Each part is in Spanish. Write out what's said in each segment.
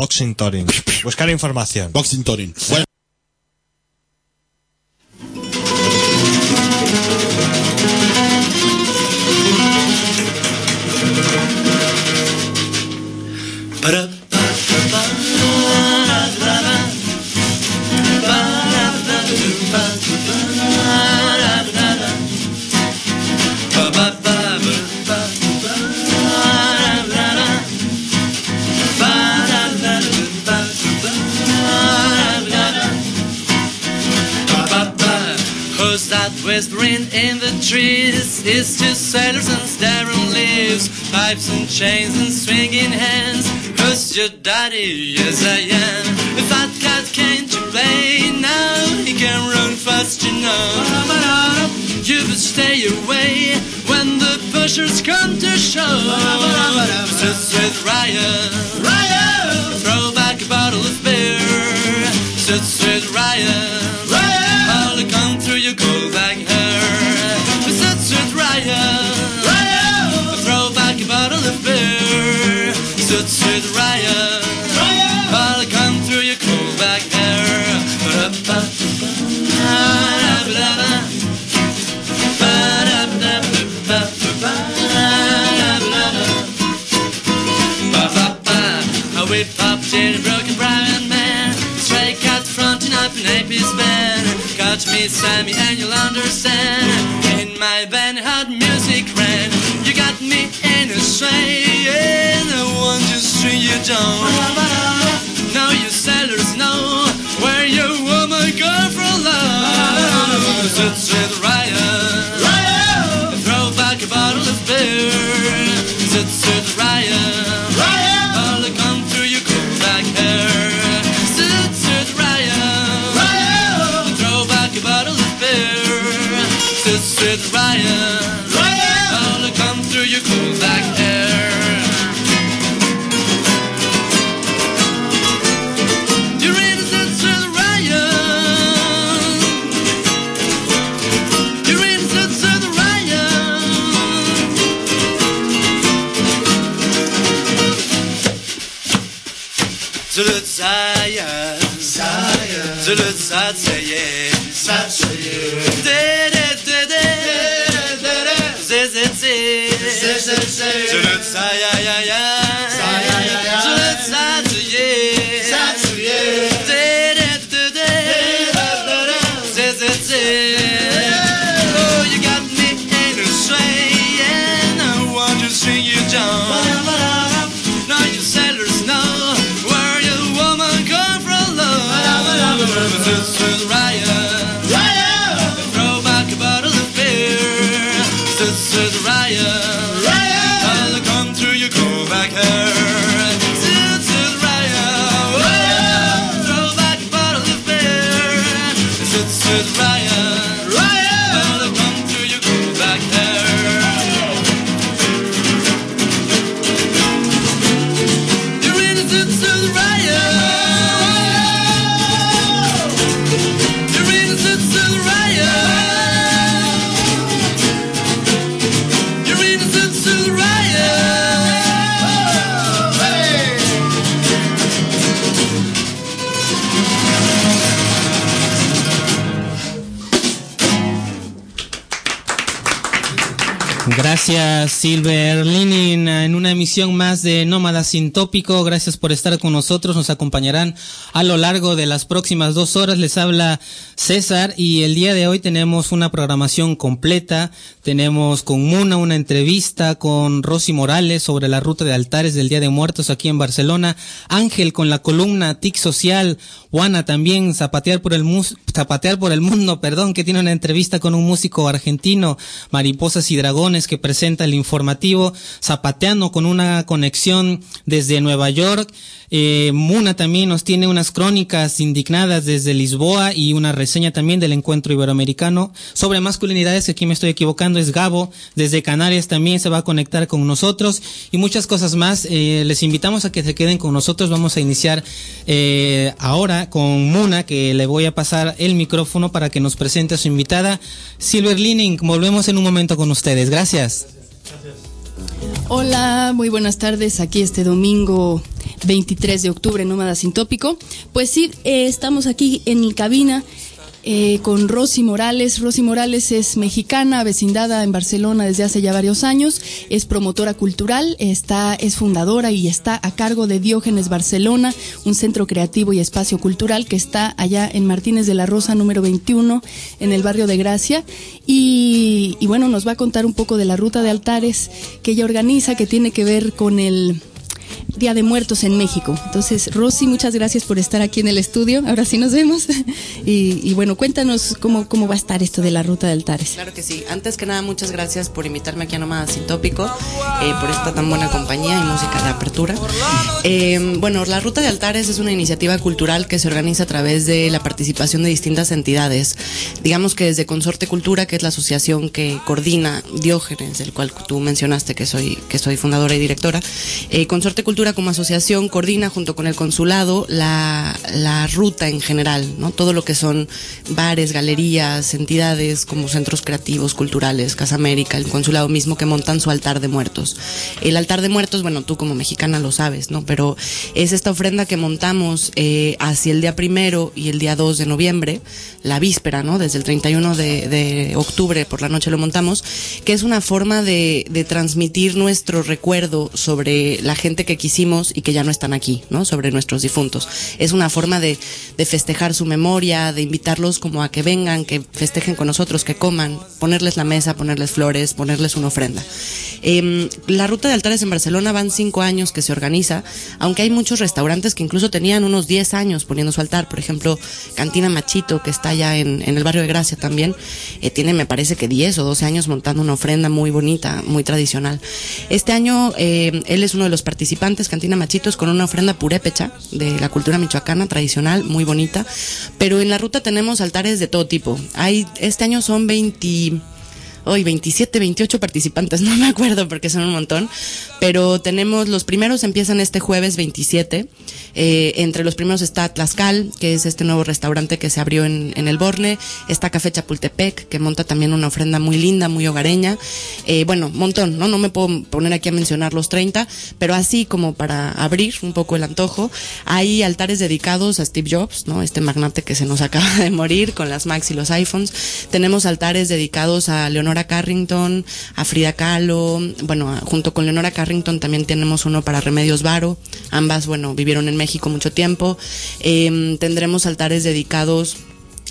Boxing Torin. Buscar información. Boxing Torin. Bueno. Whispering in the trees? It's two sailors and staring leaves, pipes and chains and swinging hands. Who's your daddy? Yes, I am. If that cat came to play now, he can run fast, you know. You would stay away when the pushers come to show. Sits with Ryan. Ryan! Throw back a bottle of beer. Sits with Ryan. Up an AP's band Catch me, Sammy, and you'll understand. In my band hot music ran You got me in a sway And I want to string you down Now you sailors know Where your woman for love. Sits with Ryan Zürich, sa ya ya ya, sa ya ya ya, Zürich, z Gracias Silver Linin en una emisión más de Nómada Sin Tópico. Gracias por estar con nosotros. Nos acompañarán a lo largo de las próximas dos horas. Les habla César y el día de hoy tenemos una programación completa. Tenemos con Muna una entrevista con Rosy Morales sobre la ruta de altares del Día de Muertos aquí en Barcelona. Ángel con la columna TIC Social. Juana también zapatear por el mus zapatear por el mundo, perdón, que tiene una entrevista con un músico argentino, Mariposas y Dragones, que presenta el informativo, zapateando con una conexión desde Nueva York. Eh, Muna también nos tiene unas crónicas indignadas desde Lisboa y una reseña también del encuentro iberoamericano sobre masculinidades, aquí me estoy equivocando, es Gabo, desde Canarias también se va a conectar con nosotros y muchas cosas más. Eh, les invitamos a que se queden con nosotros, vamos a iniciar eh, ahora con Muna, que le voy a pasar el micrófono para que nos presente a su invitada, Silver Lining. Volvemos en un momento con ustedes, gracias. Hola, muy buenas tardes. Aquí este domingo 23 de octubre, Nómada Sin Tópico. Pues sí, eh, estamos aquí en cabina eh, con Rosy Morales. Rosy Morales es mexicana, vecindada en Barcelona desde hace ya varios años, es promotora cultural, está, es fundadora y está a cargo de Diógenes Barcelona, un centro creativo y espacio cultural que está allá en Martínez de la Rosa número 21, en el barrio de Gracia. Y, y bueno, nos va a contar un poco de la ruta de altares que ella organiza, que tiene que ver con el Día de Muertos en México. Entonces, Rosy, muchas gracias por estar aquí en el estudio. Ahora sí nos vemos. Y, bueno, cuéntanos cómo, cómo va a estar esto de la ruta de altares. Claro que sí. Antes que nada, muchas gracias por invitarme aquí a Nomada Sin Tópico, eh, por esta tan buena compañía y música de apertura. Eh, bueno, la ruta de altares es una iniciativa cultural que se organiza a través de la participación de distintas entidades. Digamos que desde Consorte Cultura, que es la asociación que coordina Diógenes, del cual tú mencionaste que soy, que soy fundadora y directora. Eh, Consorte Cultura como asociación coordina junto con el consulado la, la ruta en general, ¿no? Todo lo que son bares, galerías, entidades como centros creativos, culturales, Casa América, el consulado mismo que montan su altar de muertos. El altar de muertos, bueno, tú como mexicana lo sabes, ¿no? Pero es esta ofrenda que montamos eh, hacia el día primero y el día 2 de noviembre, la víspera, ¿no? Desde el 31 de, de octubre por la noche lo montamos, que es una forma de, de transmitir nuestro recuerdo sobre la gente que quisimos y que ya no están aquí, ¿no? Sobre nuestros difuntos. Es una forma de, de festejar su memoria, de invitarlos como a que vengan, que festejen con nosotros, que coman, ponerles la mesa, ponerles flores, ponerles una ofrenda. Eh, la ruta de altares en Barcelona van cinco años que se organiza, aunque hay muchos restaurantes que incluso tenían unos diez años poniendo su altar. Por ejemplo, Cantina Machito, que está allá en, en el barrio de Gracia también, eh, tiene me parece que diez o doce años montando una ofrenda muy bonita, muy tradicional. Este año eh, él es uno de los participantes, Cantina Machitos, con una ofrenda purépecha de la cultura michoacana tradicional, muy bonita. Pero en la ruta tenemos altares de todo tipo. Este año son 20 hoy 27, 28 participantes, no me acuerdo porque son un montón, pero tenemos los primeros empiezan este jueves 27. Eh, entre los primeros está Tlaxcal, que es este nuevo restaurante que se abrió en, en el Borne. Está Café Chapultepec, que monta también una ofrenda muy linda, muy hogareña. Eh, bueno, montón, ¿no? No me puedo poner aquí a mencionar los 30, pero así como para abrir un poco el antojo, hay altares dedicados a Steve Jobs, ¿no? Este magnate que se nos acaba de morir con las Macs y los iPhones. Tenemos altares dedicados a Leonora Carrington, a Frida Kahlo, bueno, junto con Leonora Carrington también tenemos uno para Remedios Varo. Ambas, bueno, vivieron en México mucho tiempo. Eh, tendremos altares dedicados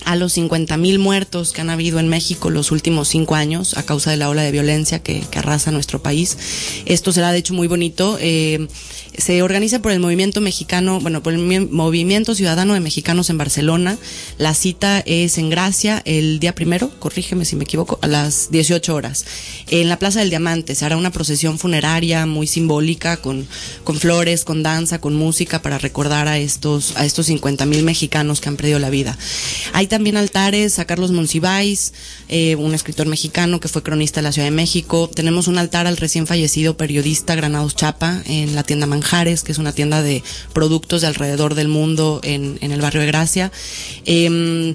a los 50.000 muertos que han habido en México los últimos cinco años a causa de la ola de violencia que, arrasa nuestro país. Esto será de hecho muy bonito. Eh, se organiza por el movimiento mexicano, bueno, por el movimiento ciudadano de mexicanos en Barcelona. La cita es en Gracia el día primero, corrígeme si me equivoco, a las 18 horas. En la Plaza del Diamante se hará una procesión funeraria muy simbólica con, con flores, con danza, con música para recordar a estos, a estos 50 mil mexicanos que han perdido la vida. Hay también altares a Carlos Monsiváis, eh, un escritor mexicano que fue cronista de la Ciudad de México. Tenemos un altar al recién fallecido periodista Granados Chapa en la tienda Manjares, que es una tienda de productos de alrededor del mundo en, en el barrio de Gracia. Eh,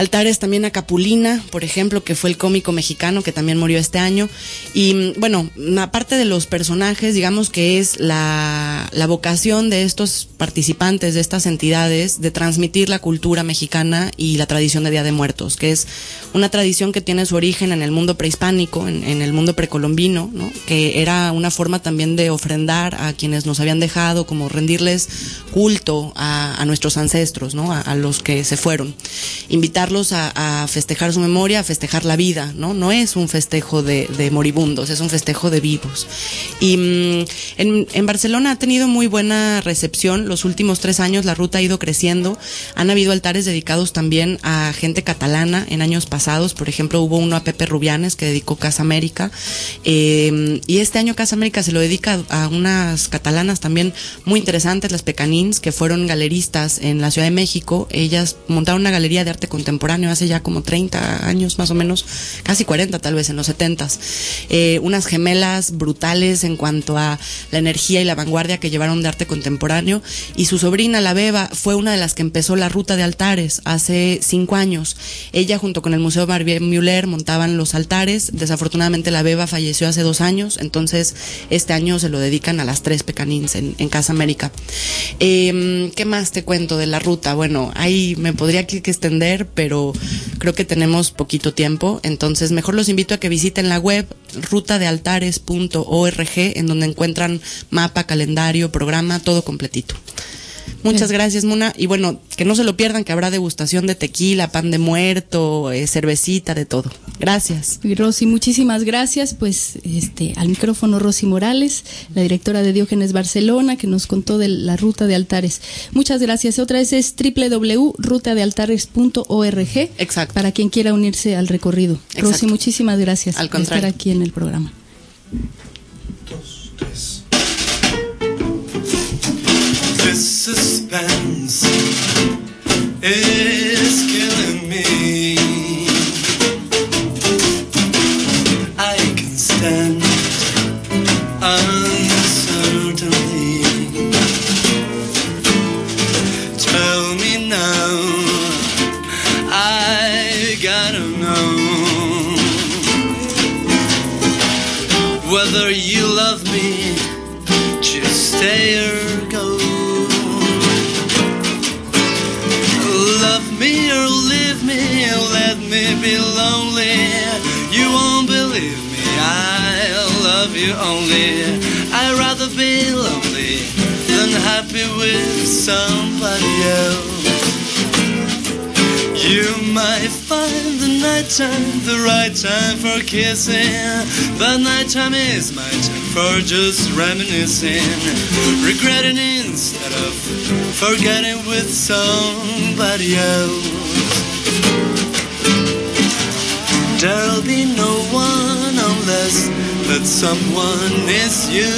altares también a Capulina, por ejemplo, que fue el cómico mexicano que también murió este año. Y bueno, aparte de los personajes, digamos que es la, vocación de estos participantes, de estas entidades, de transmitir la cultura mexicana y la tradición de Día de Muertos, que es una tradición que tiene su origen en el mundo prehispánico, en, el mundo precolombino, ¿no? que era una forma también de ofrendar a quienes nos habían dejado, como rendirles culto a, a nuestros ancestros, ¿no? a, a los que se fueron. Invitar a, a, festejar su memoria, a festejar la vida, ¿no? No es un festejo de, de moribundos, es un festejo de vivos. Y mmm, en, en, Barcelona ha tenido muy buena recepción. Los últimos tres años la ruta ha ido creciendo. Han habido altares dedicados también a gente catalana en años pasados. Por ejemplo, hubo uno a Pepe Rubianes que dedicó Casa América. Eh, y este año Casa América se lo dedica a unas catalanas también muy interesantes, las Pecanins, que fueron galeristas en la Ciudad de México. Ellas montaron una galería de arte contemporáneo contemporáneo hace ya como 30 años más o menos, casi 40 tal vez en los 70 eh, unas gemelas brutales en cuanto a la energía y la vanguardia que llevaron de arte contemporáneo y su sobrina la Beba fue una de las que empezó la ruta de altares hace cinco años. Ella junto con el Museo Barbier Müller montaban los altares, desafortunadamente la Beba falleció hace dos años, entonces este año se lo dedican a las tres pecanins en, en Casa América. Eh, ¿Qué más te cuento de la ruta? Bueno, ahí me podría extender, pero creo que tenemos poquito tiempo, entonces mejor los invito a que visiten la web rutadealtares.org, en donde encuentran mapa, calendario, programa, todo completito. Muchas gracias, Muna. Y bueno, que no se lo pierdan, que habrá degustación de tequila, pan de muerto, eh, cervecita, de todo. Gracias. Y Rosy, muchísimas gracias. Pues este, al micrófono Rosy Morales, la directora de Diógenes Barcelona, que nos contó de la ruta de altares. Muchas gracias. Otra vez es www.rutadealtares.org. Exacto. Para quien quiera unirse al recorrido. Exacto. Rosy, muchísimas gracias Al por estar aquí en el programa. This suspense is killing me. I can stand uncertainly. Tell me now, I gotta know whether you love me. Just stay or go. Be lonely. You won't believe me, I love you only. I'd rather be lonely than happy with somebody else. You might find the nighttime the right time for kissing, but nighttime is my time for just reminiscing, regretting instead of forgetting with somebody else. There'll be no one unless that someone is you.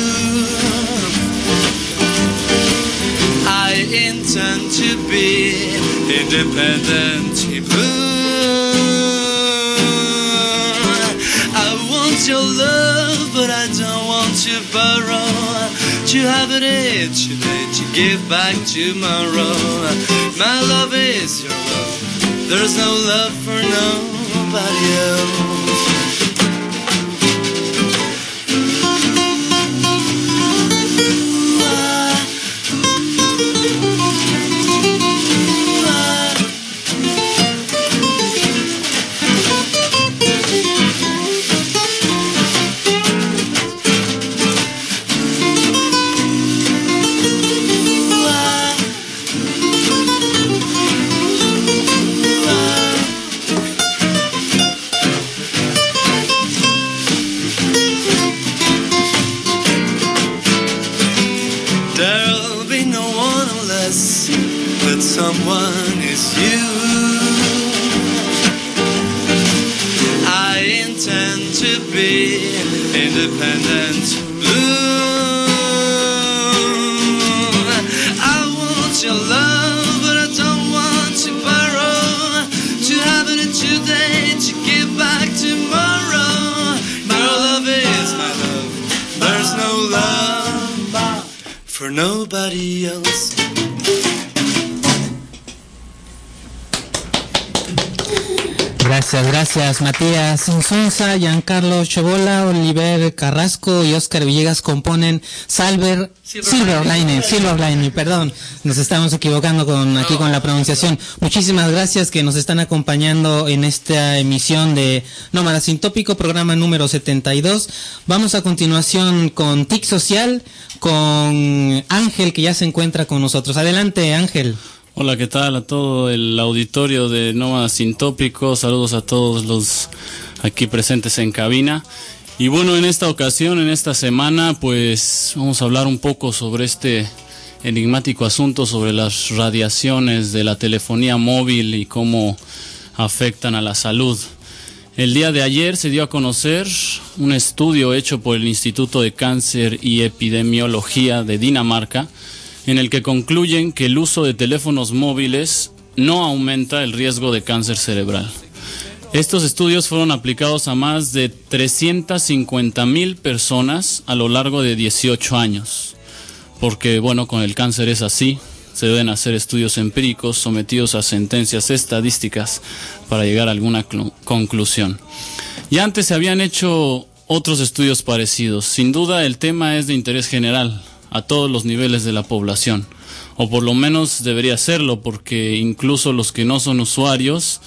I intend to be independent. I want your love, but I don't want to borrow. To have it each day to give back tomorrow. My love is your love. There's no love for nobody about else. Gracias, Matías Insunza, Giancarlo Chebola, Oliver Carrasco y Oscar Villegas componen Salver, Silverline, Silverline, perdón, nos estamos equivocando con aquí con la pronunciación. Muchísimas gracias que nos están acompañando en esta emisión de Nómada Sin Tópico, programa número 72. Vamos a continuación con TIC Social, con Ángel que ya se encuentra con nosotros. Adelante Ángel. Hola, ¿qué tal a todo el auditorio de Nómada Sin Tópico? Saludos a todos los aquí presentes en cabina. Y bueno, en esta ocasión, en esta semana, pues vamos a hablar un poco sobre este enigmático asunto sobre las radiaciones de la telefonía móvil y cómo afectan a la salud. El día de ayer se dio a conocer un estudio hecho por el Instituto de Cáncer y Epidemiología de Dinamarca, en el que concluyen que el uso de teléfonos móviles no aumenta el riesgo de cáncer cerebral. Estos estudios fueron aplicados a más de 350 mil personas a lo largo de 18 años, porque bueno, con el cáncer es así, se deben hacer estudios empíricos sometidos a sentencias estadísticas para llegar a alguna conclusión. Y antes se habían hecho otros estudios parecidos. Sin duda el tema es de interés general a todos los niveles de la población, o por lo menos debería serlo, porque incluso los que no son usuarios,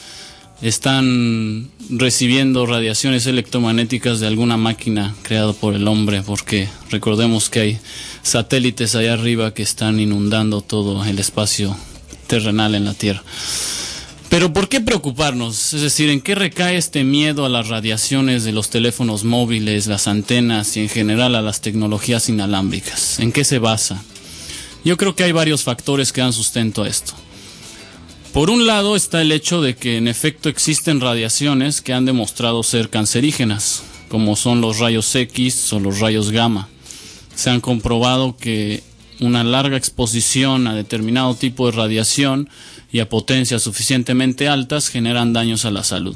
están recibiendo radiaciones electromagnéticas de alguna máquina creada por el hombre, porque recordemos que hay satélites allá arriba que están inundando todo el espacio terrenal en la Tierra. Pero ¿por qué preocuparnos? Es decir, ¿en qué recae este miedo a las radiaciones de los teléfonos móviles, las antenas y en general a las tecnologías inalámbricas? ¿En qué se basa? Yo creo que hay varios factores que dan sustento a esto. Por un lado está el hecho de que en efecto existen radiaciones que han demostrado ser cancerígenas, como son los rayos X o los rayos gamma. Se han comprobado que una larga exposición a determinado tipo de radiación y a potencias suficientemente altas generan daños a la salud.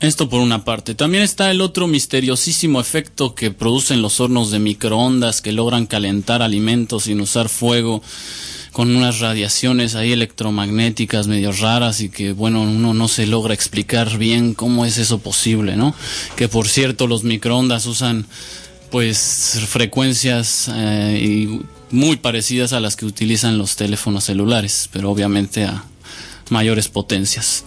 Esto por una parte. También está el otro misteriosísimo efecto que producen los hornos de microondas que logran calentar alimentos sin usar fuego con unas radiaciones ahí electromagnéticas medio raras y que bueno uno no se logra explicar bien cómo es eso posible no que por cierto los microondas usan pues frecuencias eh, muy parecidas a las que utilizan los teléfonos celulares pero obviamente a mayores potencias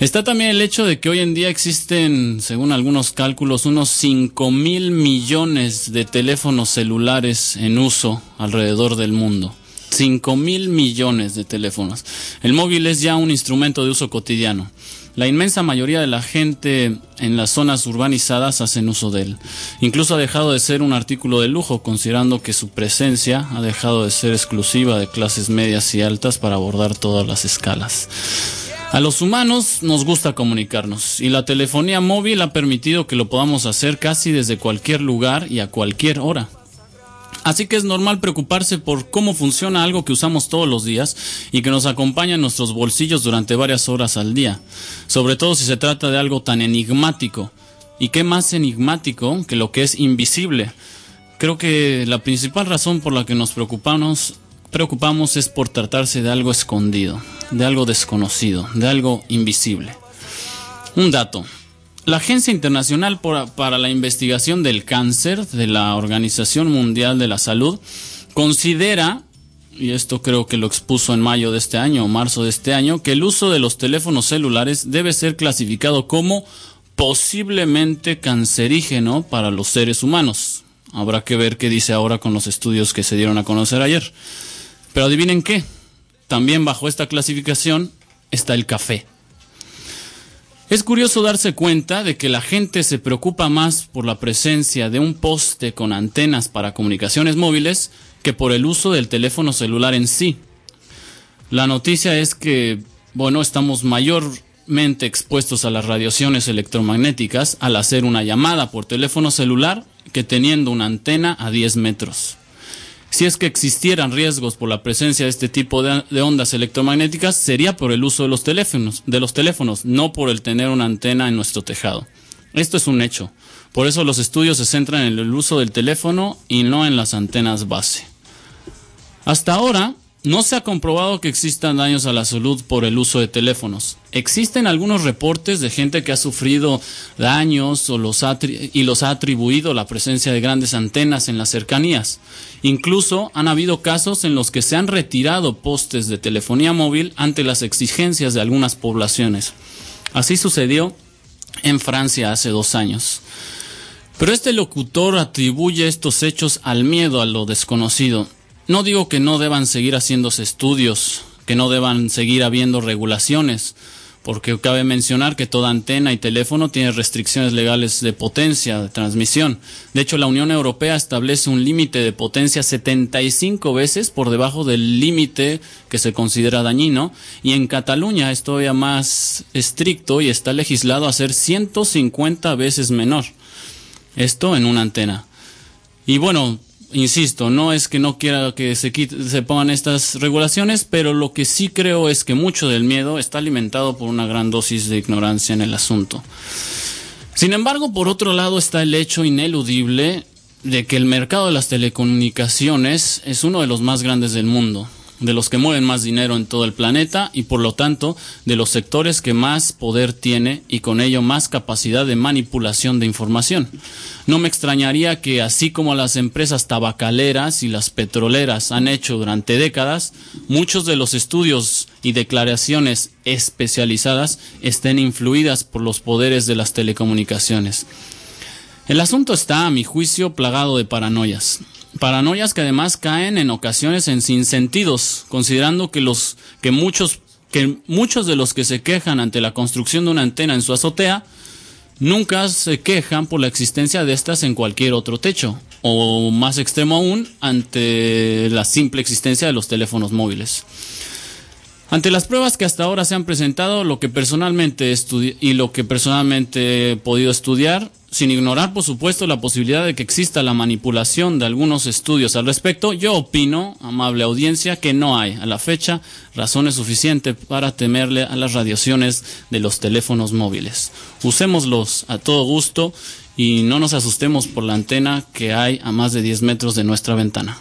Está también el hecho de que hoy en día existen, según algunos cálculos, unos 5 mil millones de teléfonos celulares en uso alrededor del mundo. 5 mil millones de teléfonos. El móvil es ya un instrumento de uso cotidiano. La inmensa mayoría de la gente en las zonas urbanizadas hacen uso de él. Incluso ha dejado de ser un artículo de lujo, considerando que su presencia ha dejado de ser exclusiva de clases medias y altas para abordar todas las escalas. A los humanos nos gusta comunicarnos y la telefonía móvil ha permitido que lo podamos hacer casi desde cualquier lugar y a cualquier hora. Así que es normal preocuparse por cómo funciona algo que usamos todos los días y que nos acompaña en nuestros bolsillos durante varias horas al día, sobre todo si se trata de algo tan enigmático. ¿Y qué más enigmático que lo que es invisible? Creo que la principal razón por la que nos preocupamos, es por tratarse de algo escondido, de algo desconocido, de algo invisible. Un dato. La Agencia Internacional para la Investigación del Cáncer de la Organización Mundial de la Salud considera, y esto creo que lo expuso en mayo de este año o marzo de este año, que el uso de los teléfonos celulares debe ser clasificado como posiblemente cancerígeno para los seres humanos. Habrá que ver qué dice ahora con los estudios que se dieron a conocer ayer. Pero adivinen qué, también bajo esta clasificación está el café. Es curioso darse cuenta de que la gente se preocupa más por la presencia de un poste con antenas para comunicaciones móviles que por el uso del teléfono celular en sí. La noticia es que, bueno, estamos mayormente expuestos a las radiaciones electromagnéticas al hacer una llamada por teléfono celular que teniendo una antena a 10 metros. Si es que existieran riesgos por la presencia de este tipo de, ondas electromagnéticas, sería por el uso de los teléfonos, de los teléfonos, no por el tener una antena en nuestro tejado. Esto es un hecho. Por eso los estudios se centran en el uso del teléfono y no en las antenas base. Hasta ahora, no se ha comprobado que existan daños a la salud por el uso de teléfonos. Existen algunos reportes de gente que ha sufrido daños y los ha atribuido la presencia de grandes antenas en las cercanías. Incluso han habido casos en los que se han retirado postes de telefonía móvil ante las exigencias de algunas poblaciones. Así sucedió en Francia hace dos años. Pero este locutor atribuye estos hechos al miedo a lo desconocido no digo que no deban seguir haciéndose estudios, que no deban seguir habiendo regulaciones, porque cabe mencionar que toda antena y teléfono tiene restricciones legales de potencia de transmisión. De hecho, la Unión Europea establece un límite de potencia 75 veces por debajo del límite que se considera dañino, y en Cataluña es todavía más estricto y está legislado a ser 150 veces menor. Esto en una antena. Y bueno, insisto, no es que no quiera que se, quite- se pongan estas regulaciones, pero lo que sí creo es que mucho del miedo está alimentado por una gran dosis de ignorancia en el asunto. Sin embargo, por otro lado está el hecho ineludible de que el mercado de las telecomunicaciones es uno de los más grandes del mundo, de los que mueven más dinero en todo el planeta y por lo tanto de los sectores que más poder tiene y con ello más capacidad de manipulación de información. No me extrañaría que así como las empresas tabacaleras y las petroleras han hecho durante décadas, muchos de los estudios y declaraciones especializadas estén influidas por los poderes de las telecomunicaciones. El asunto está, a mi juicio, plagado de paranoias. Paranoias que además caen en ocasiones en sinsentidos, considerando que los que muchos que muchos de los que se quejan ante la construcción de una antena en su azotea nunca se quejan por la existencia de estas en cualquier otro techo, o más extremo aún, ante la simple existencia de los teléfonos móviles. Ante las pruebas que hasta ahora se han presentado, lo que personalmente y lo que personalmente he podido estudiar, sin ignorar por supuesto la posibilidad de que exista la manipulación de algunos estudios al respecto, yo opino, amable audiencia, que no hay a la fecha razones suficientes para temerle a las radiaciones de los teléfonos móviles. Usémoslos a todo gusto y no nos asustemos por la antena que hay a más de 10 metros de nuestra ventana.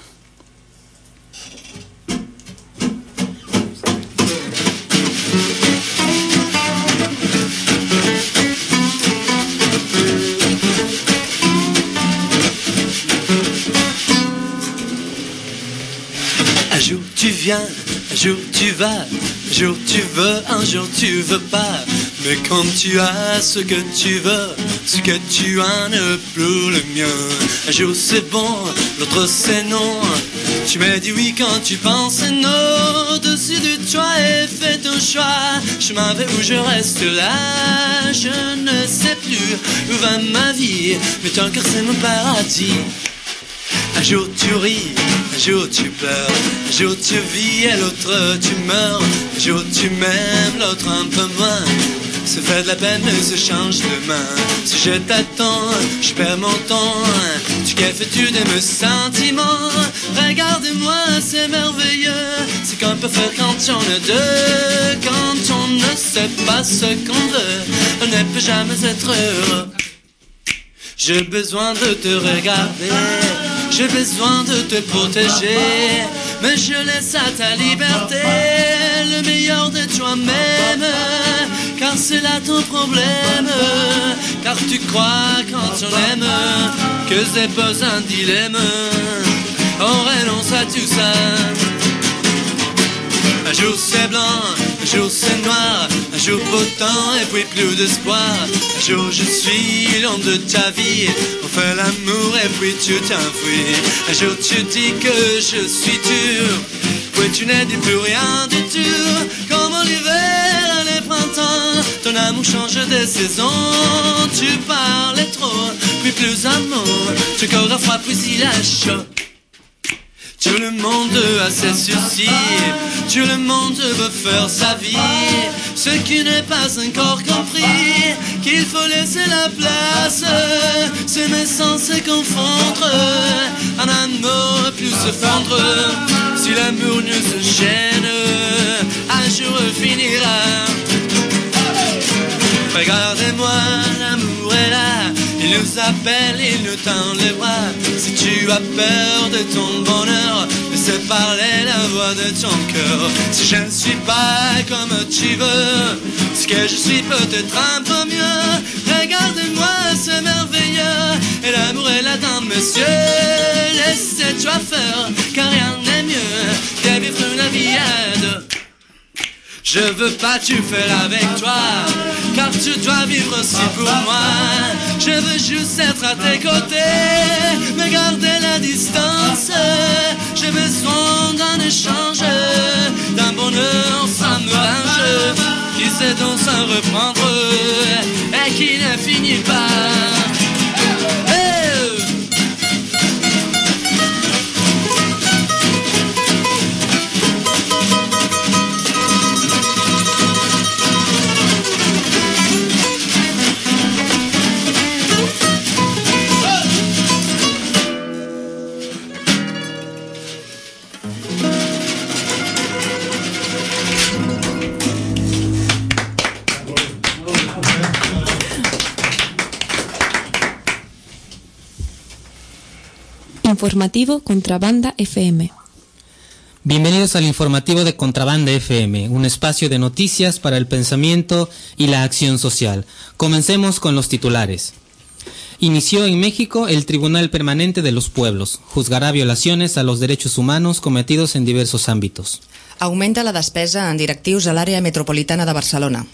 Un jour tu vas, un jour tu veux, un jour tu veux pas. Mais quand tu as ce que tu veux, ce que tu as ne plus le mien. Un jour c'est bon, l'autre c'est non. Tu m'as dit oui quand tu pensais non. Au-dessus de toi et fais ton choix. Je m'en vais où je reste là. Je ne sais plus où va ma vie. Mais ton cœur c'est mon paradis. Un jour tu ris, un jour tu pleures, un jour tu vis et l'autre tu meurs, un jour tu m'aimes, l'autre un peu moins. Se fait de la peine se change de main. Si je t'attends, je perds mon temps. Tu fais-tu de mes sentiments? Regarde-moi, c'est merveilleux. C'est qu'on peut faire quand on est deux. Quand on ne sait pas ce qu'on veut, on ne peut jamais être heureux. J'ai besoin de te regarder, j'ai besoin de te protéger, mais je laisse à ta liberté le meilleur de toi-même, car c'est là ton problème, car tu crois quand on aime que c'est pas un dilemme, on renonce à tout ça. Un jour c'est blanc, jour c'est noir, un jour beau temps et puis plus d'espoir. Un jour je suis l'homme de ta vie, on fait l'amour et puis tu t'enfuis. Un jour tu dis que je suis dur, puis tu n'es dit plus rien du tout. Comme l'hiver et le printemps, ton amour change de saison. Tu parlais trop, puis plus amour, tu corps à froid puis il a. Tout le monde a ses soucis, tout le monde veut faire sa vie. Ce qui n'est pas encore compris, qu'il faut laisser la place. C'est mes sens se confondre, un amour plus se fondre. Si l'amour nous enchaîne, un jour finira. Regardez-moi, nous appelle, il nous tend les bras. Si tu as peur de ton bonheur, laisse parler la voix de ton cœur. Si je ne suis pas comme tu veux, ce que je suis peut-être un peu mieux. Regarde-moi, c'est merveilleux, et l'amour est là dans mes yeux. Laisse-toi faire, car rien n'est mieux que vivre une vie à deux. Je veux pas tu faire avec toi, car tu dois vivre aussi pour moi. Je veux juste être à tes côtés, mais garder la distance. J'ai besoin d'un échange, d'un bonheur sans range, qui sait donc s'en reprendre et qui ne finit pas. Informativo Contrabanda FM. Bienvenidos al informativo de Contrabanda FM, un espacio de noticias para el pensamiento y la acción social. Comencemos con los titulares. Inició en México el Tribunal Permanente de los Pueblos. Juzgará violaciones a los derechos humanos cometidos en diversos ámbitos. Augmenta la despesa en directius a l'àrea metropolitana de Barcelona.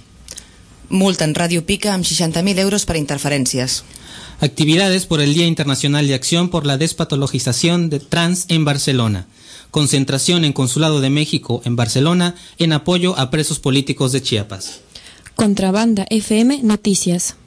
Multen Ràdio Pica amb 60.000 euros per interferències. Actividades por el Día Internacional de Acción por la Despatologización de Trans en Barcelona. Concentración en Consulado de México en Barcelona en apoyo a presos políticos de Chiapas. Contrabanda FM Noticias.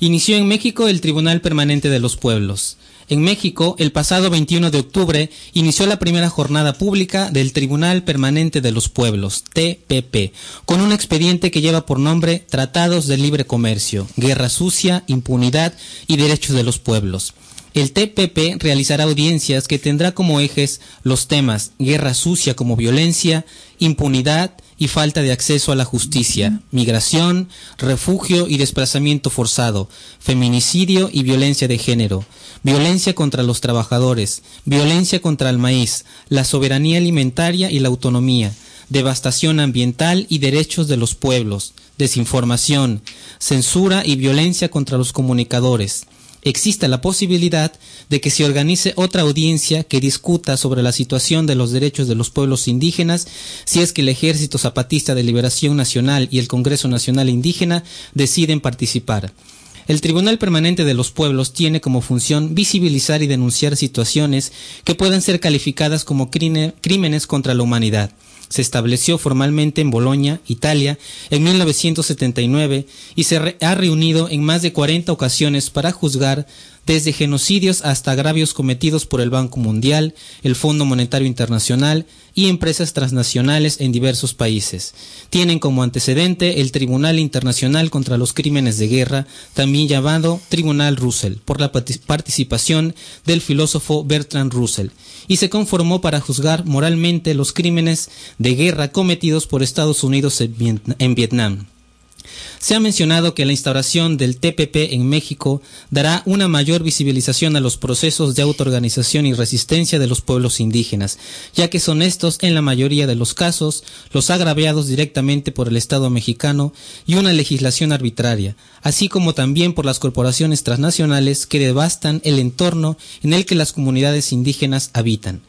Inició en México el Tribunal Permanente de los Pueblos. En México, el pasado 21 de octubre, inició la primera jornada pública del Tribunal Permanente de los Pueblos, TPP, con un expediente que lleva por nombre Tratados de Libre Comercio, Guerra Sucia, Impunidad y Derechos de los Pueblos. El TPP realizará audiencias que tendrá como ejes los temas guerra sucia como violencia, impunidad y falta de acceso a la justicia, migración, refugio y desplazamiento forzado, feminicidio y violencia de género, violencia contra los trabajadores, violencia contra el maíz, la soberanía alimentaria y la autonomía, devastación ambiental y derechos de los pueblos, desinformación, censura y violencia contra los comunicadores, existe la posibilidad de que se organice otra audiencia que discuta sobre la situación de los derechos de los pueblos indígenas si es que el Ejército Zapatista de Liberación Nacional y el Congreso Nacional Indígena deciden participar. El Tribunal Permanente de los Pueblos tiene como función visibilizar y denunciar situaciones que puedan ser calificadas como crímenes contra la humanidad. Se estableció formalmente en Bolonia, Italia, en 1979 y se ha reunido en más de 40 ocasiones para juzgar desde genocidios hasta agravios cometidos por el Banco Mundial, el Fondo Monetario Internacional y empresas transnacionales en diversos países. Tienen como antecedente el Tribunal Internacional contra los Crímenes de Guerra, también llamado Tribunal Russell, por la participación del filósofo Bertrand Russell, y se conformó para juzgar moralmente los crímenes de guerra cometidos por Estados Unidos en Vietnam. Se ha mencionado que la instauración del TPP en México dará una mayor visibilización a los procesos de autoorganización y resistencia de los pueblos indígenas, ya que son estos, en la mayoría de los casos, los agraviados directamente por el Estado mexicano y una legislación arbitraria, así como también por las corporaciones transnacionales que devastan el entorno en el que las comunidades indígenas habitan.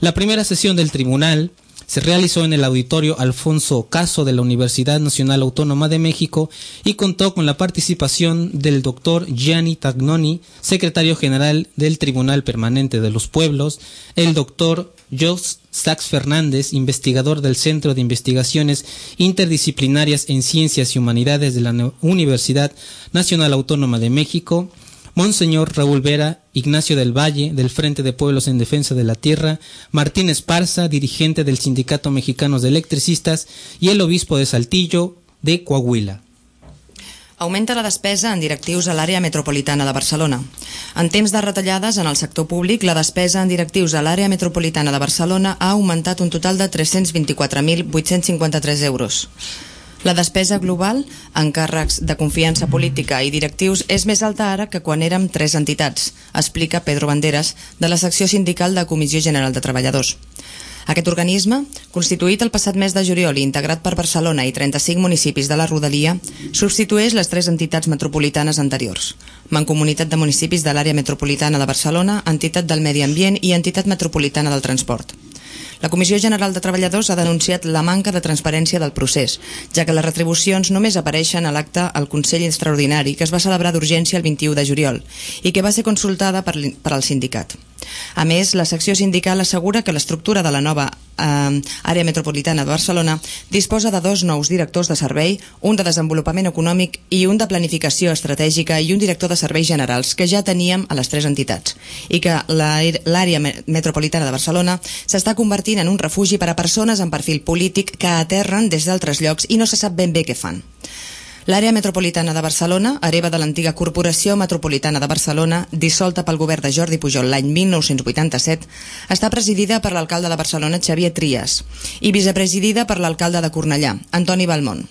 La primera sesión del tribunal se realizó en el auditorio Alfonso Caso de la Universidad Nacional Autónoma de México y contó con la participación del doctor Gianni Tagnoni, secretario general del Tribunal Permanente de los Pueblos, el doctor Jos Sachs Fernández, investigador del Centro de Investigaciones Interdisciplinarias en Ciencias y Humanidades de la Universidad Nacional Autónoma de México, Monseñor Raúl Vera, Ignacio del Valle, del Frente de Pueblos en Defensa de la Tierra, Martín Esparza, dirigente del Sindicato Mexicano de Electricistas, y el Obispo de Saltillo, de Coahuila. Augmenta la despesa en directius a l'àrea metropolitana de Barcelona. En temps de retallades en el sector públic, la despesa en directius a l'àrea metropolitana de Barcelona ha augmentat un total de 324.853 euros. La despesa global en càrrecs de confiança política i directius és més alta ara que quan érem tres entitats, explica Pedro Banderas, de la secció sindical de Comissió General de Treballadors. Aquest organisme, constituït el passat mes de juliol i integrat per Barcelona i 35 municipis de la Rodalia, substitueix les tres entitats metropolitanes anteriors. Mancomunitat de Municipis de l'Àrea Metropolitana de Barcelona, Entitat del Medi Ambient i Entitat Metropolitana del Transport. La Comissió General de Treballadors ha denunciat la manca de transparència del procés, ja que les retribucions només apareixen a l'acte al Consell Extraordinari que es va celebrar d'urgència el 21 de juliol i que va ser consultada per, per al sindicat. A més, la secció sindical assegura que l'estructura de la nova eh, àrea metropolitana de Barcelona disposa de dos nous directors de servei, un de desenvolupament econòmic i un de planificació estratègica i un director de serveis generals que ja teníem a les tres entitats i que l'àrea metropolitana de Barcelona s'està convertint en un refugi per a persones amb perfil polític que aterren des d'altres llocs i no se sap ben bé què fan. L'àrea metropolitana de Barcelona, hereva de l'antiga Corporació Metropolitana de Barcelona, dissolta pel govern de Jordi Pujol l'any 1987, està presidida per l'alcalde de Barcelona, Xavier Trias, i vicepresidida per l'alcalde de Cornellà, Antoni Balmont.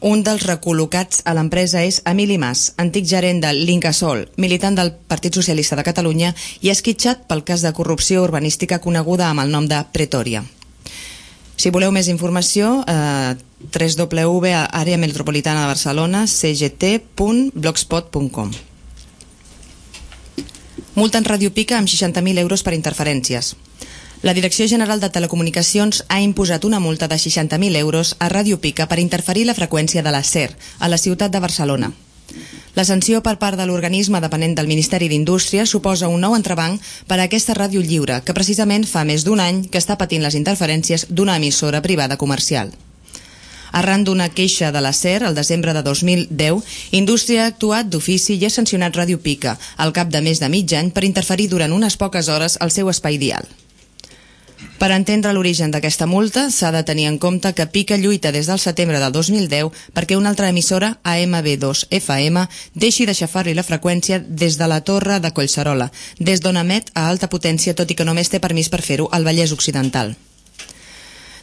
Un dels recol·locats a l'empresa és Emili Mas, antic gerent de l'Incasol, militant del Partit Socialista de Catalunya i esquitxat pel cas de corrupció urbanística coneguda amb el nom de Pretòria. Si voleu més informació, eh, www àrea metropolitana de Barcelona cgt.blogspot.com Multen Radio Pica amb 60.000 euros per interferències. La Direcció General de Telecomunicacions ha imposat una multa de 60.000 euros a Radio Pica per interferir la freqüència de la SER a la ciutat de Barcelona. La sanció per part de l'organisme dependent del Ministeri d'Indústria suposa un nou entrebanc per a aquesta ràdio lliure, que precisament fa més d'un any que està patint les interferències d'una emissora privada comercial. Arran d'una queixa de la SER, al desembre de 2010, Indústria ha actuat d'ofici i ha sancionat Ràdio Pica, al cap de més de mig any, per interferir durant unes poques hores al seu espai dial. Per entendre l'origen d'aquesta multa, s'ha de tenir en compte que Pica lluita des del setembre del 2010 perquè una altra emissora, AMB2FM, deixi de xafar-li la freqüència des de la torre de Collserola, des d'on emet a alta potència, tot i que només té permís per fer-ho al Vallès Occidental.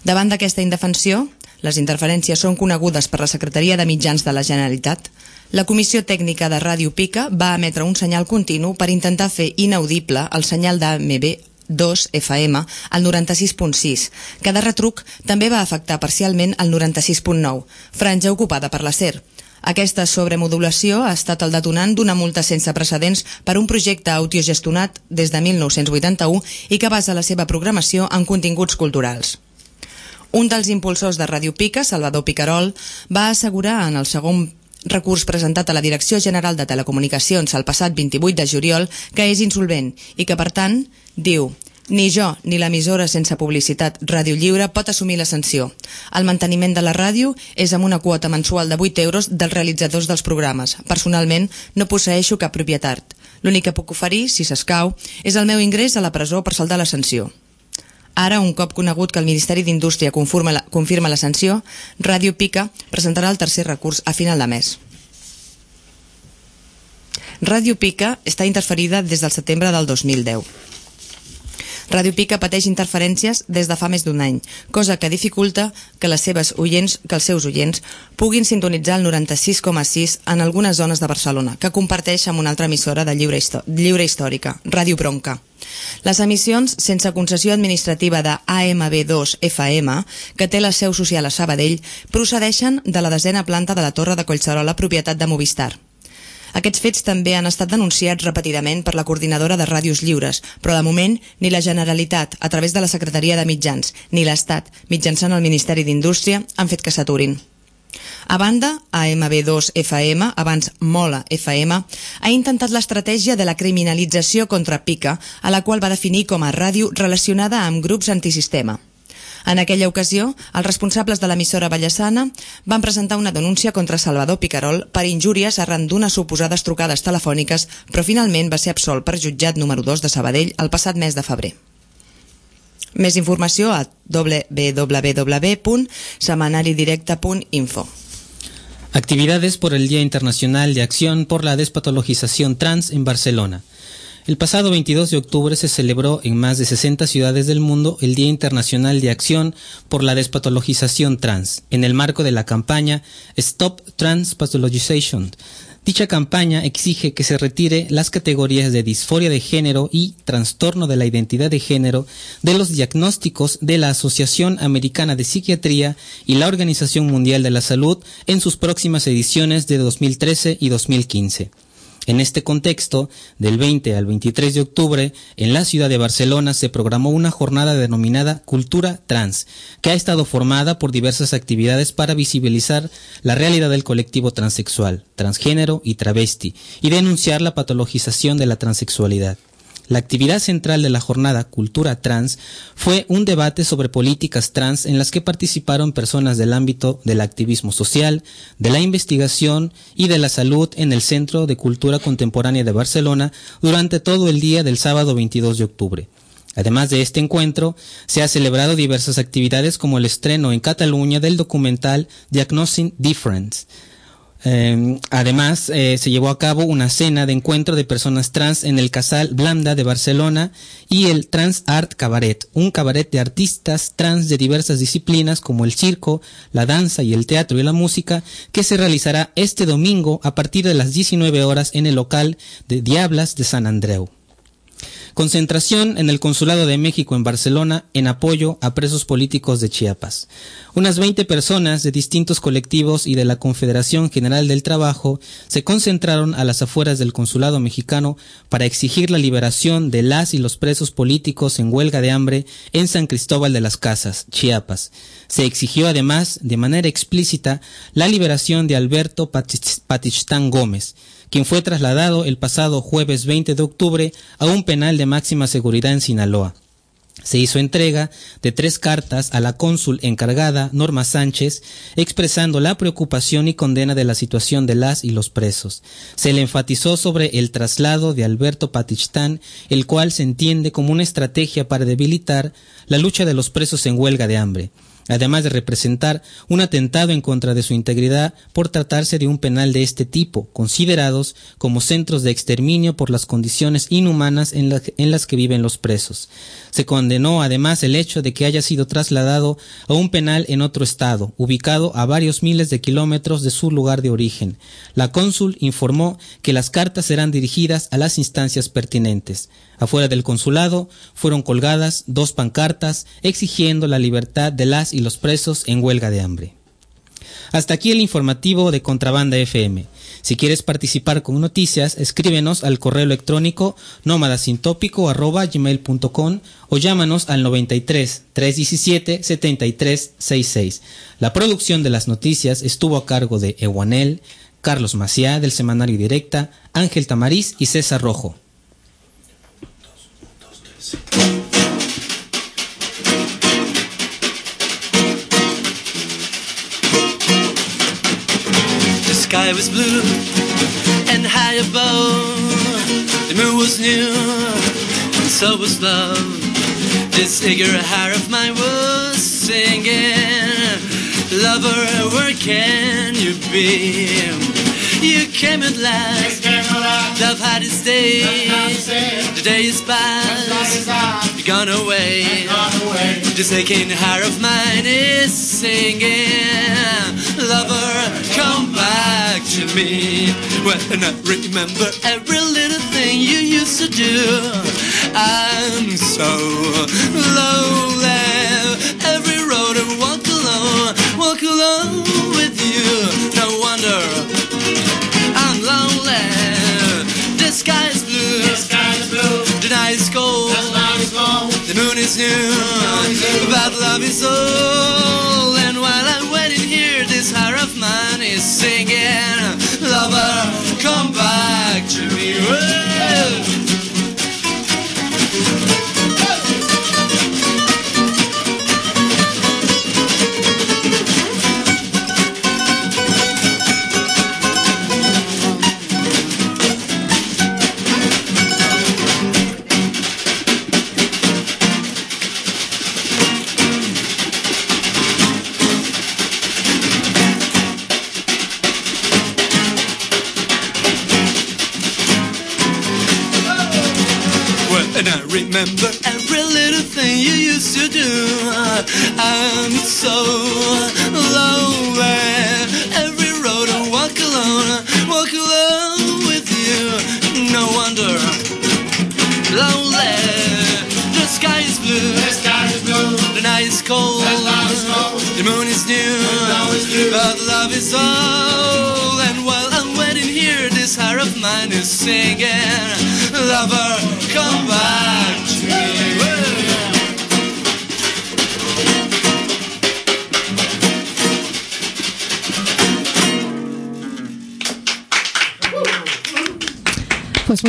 Davant d'aquesta indefensió, les interferències són conegudes per la Secretaria de Mitjans de la Generalitat. La Comissió Tècnica de Ràdio Pica va emetre un senyal continu per intentar fer inaudible el senyal d'AMB 2 FM al 96.6, que de retruc també va afectar parcialment el 96.9, franja ocupada per la SER. Aquesta sobremodulació ha estat el detonant d'una multa sense precedents per un projecte autogestionat des de 1981 i que basa la seva programació en continguts culturals. Un dels impulsors de Ràdio Pica, Salvador Picarol, va assegurar en el segon recurs presentat a la Direcció General de Telecomunicacions el passat 28 de juliol que és insolvent i que, per tant, diu ni jo ni l'emissora sense publicitat Ràdio Lliure pot assumir la sanció. El manteniment de la ràdio és amb una quota mensual de 8 euros dels realitzadors dels programes. Personalment, no posseixo cap propietat. L'únic que puc oferir, si s'escau, és el meu ingrés a la presó per saldar la sanció. Ara, un cop conegut que el Ministeri d'Indústria confirma confirma la sanció, Ràdio Pica presentarà el tercer recurs a final de mes. Ràdio Pica està interferida des del setembre del 2010. Ràdio Pica pateix interferències des de fa més d'un any, cosa que dificulta que, les seves oients, que els seus oients puguin sintonitzar el 96,6 en algunes zones de Barcelona, que comparteix amb una altra emissora de lliure, lliure històrica, Ràdio Bronca. Les emissions sense concessió administrativa de AMB2 FM, que té la seu social a Sabadell, procedeixen de la desena planta de la Torre de Collserola, propietat de Movistar. Aquests fets també han estat denunciats repetidament per la coordinadora de ràdios lliures, però de moment ni la Generalitat, a través de la Secretaria de Mitjans, ni l'Estat, mitjançant el Ministeri d'Indústria, han fet que s'aturin. A banda, AMB2 FM, abans Mola FM, ha intentat l'estratègia de la criminalització contra Pica, a la qual va definir com a ràdio relacionada amb grups antisistema. En aquella ocasió, els responsables de l'emissora Vallesana van presentar una denúncia contra Salvador Picarol per injúries arran d'unes suposades trucades telefòniques, però finalment va ser absolt per jutjat número 2 de Sabadell el passat mes de febrer. Més informació a www.semanaridirecte.info. Actividades por el Día Internacional de Acción por la Despatologización Trans en Barcelona. El pasado 22 de octubre se celebró en más de 60 ciudades del mundo el Día Internacional de Acción por la Despatologización Trans, en el marco de la campaña Stop Trans Pathologization. Dicha campaña exige que se retire las categorías de disforia de género y trastorno de la identidad de género de los diagnósticos de la Asociación Americana de Psiquiatría y la Organización Mundial de la Salud en sus próximas ediciones de 2013 y 2015. En este contexto, del 20 al 23 de octubre, en la ciudad de Barcelona se programó una jornada denominada Cultura Trans, que ha estado formada por diversas actividades para visibilizar la realidad del colectivo transexual, transgénero y travesti, y denunciar la patologización de la transexualidad. La actividad central de la jornada Cultura Trans fue un debate sobre políticas trans en las que participaron personas del ámbito del activismo social, de la investigación y de la salud en el Centro de Cultura Contemporánea de Barcelona durante todo el día del sábado 22 de octubre. Además de este encuentro, se ha celebrado diversas actividades como el estreno en Cataluña del documental Diagnosing Difference, Eh, además, eh, se llevó a cabo una cena de encuentro de personas trans en el Casal Blanda de Barcelona y el Trans Art Cabaret, un cabaret de artistas trans de diversas disciplinas como el circo, la danza y el teatro y la música, que se realizará este domingo a partir de las 19 horas en el local de Diablas de San Andreu. Concentración en el Consulado de México en Barcelona en apoyo a presos políticos de Chiapas. Unas 20 personas de distintos colectivos y de la Confederación General del Trabajo se concentraron a las afueras del Consulado mexicano para exigir la liberación de las y los presos políticos en huelga de hambre en San Cristóbal de las Casas, Chiapas. Se exigió además, de manera explícita, la liberación de Alberto Patichtán Gómez, quien fue trasladado el pasado jueves 20 de octubre a un penal de máxima seguridad en Sinaloa. Se hizo entrega de tres cartas a la cónsul encargada, Norma Sánchez, expresando la preocupación y condena de la situación de las y los presos. Se le enfatizó sobre el traslado de Alberto Patichtán, el cual se entiende como una estrategia para debilitar la lucha de los presos en huelga de hambre además de representar un atentado en contra de su integridad por tratarse de un penal de este tipo, considerados como centros de exterminio por las condiciones inhumanas en, las que viven los presos. Se condenó además el hecho de que haya sido trasladado a un penal en otro estado, ubicado a varios miles de kilómetros de su lugar de origen. La cónsul informó que las cartas serán dirigidas a las instancias pertinentes. Afuera del consulado fueron colgadas dos pancartas exigiendo la libertad de las y los presos en huelga de hambre. Hasta aquí el informativo de Contrabanda FM. Si quieres participar con noticias, escríbenos al correo electrónico nómadasintópico.com o llámanos al 93 317 7366. La producción de las noticias estuvo a cargo de Ewanel, Carlos Maciá del Semanario Directa, Ángel Tamariz y César Rojo. Sky was blue and high above. The moon was new, and so was love. This eager heart of mine was singing, Lover, where can you be? You came at last. Love had its day. The day is past. You're gone away. This aching heart of mine is singing. Lover, come back to me. When I remember every little thing you used to do. New. But love is all. And while I'm waiting here, this heart of mine is singing. Lover, come back to me. Whoa.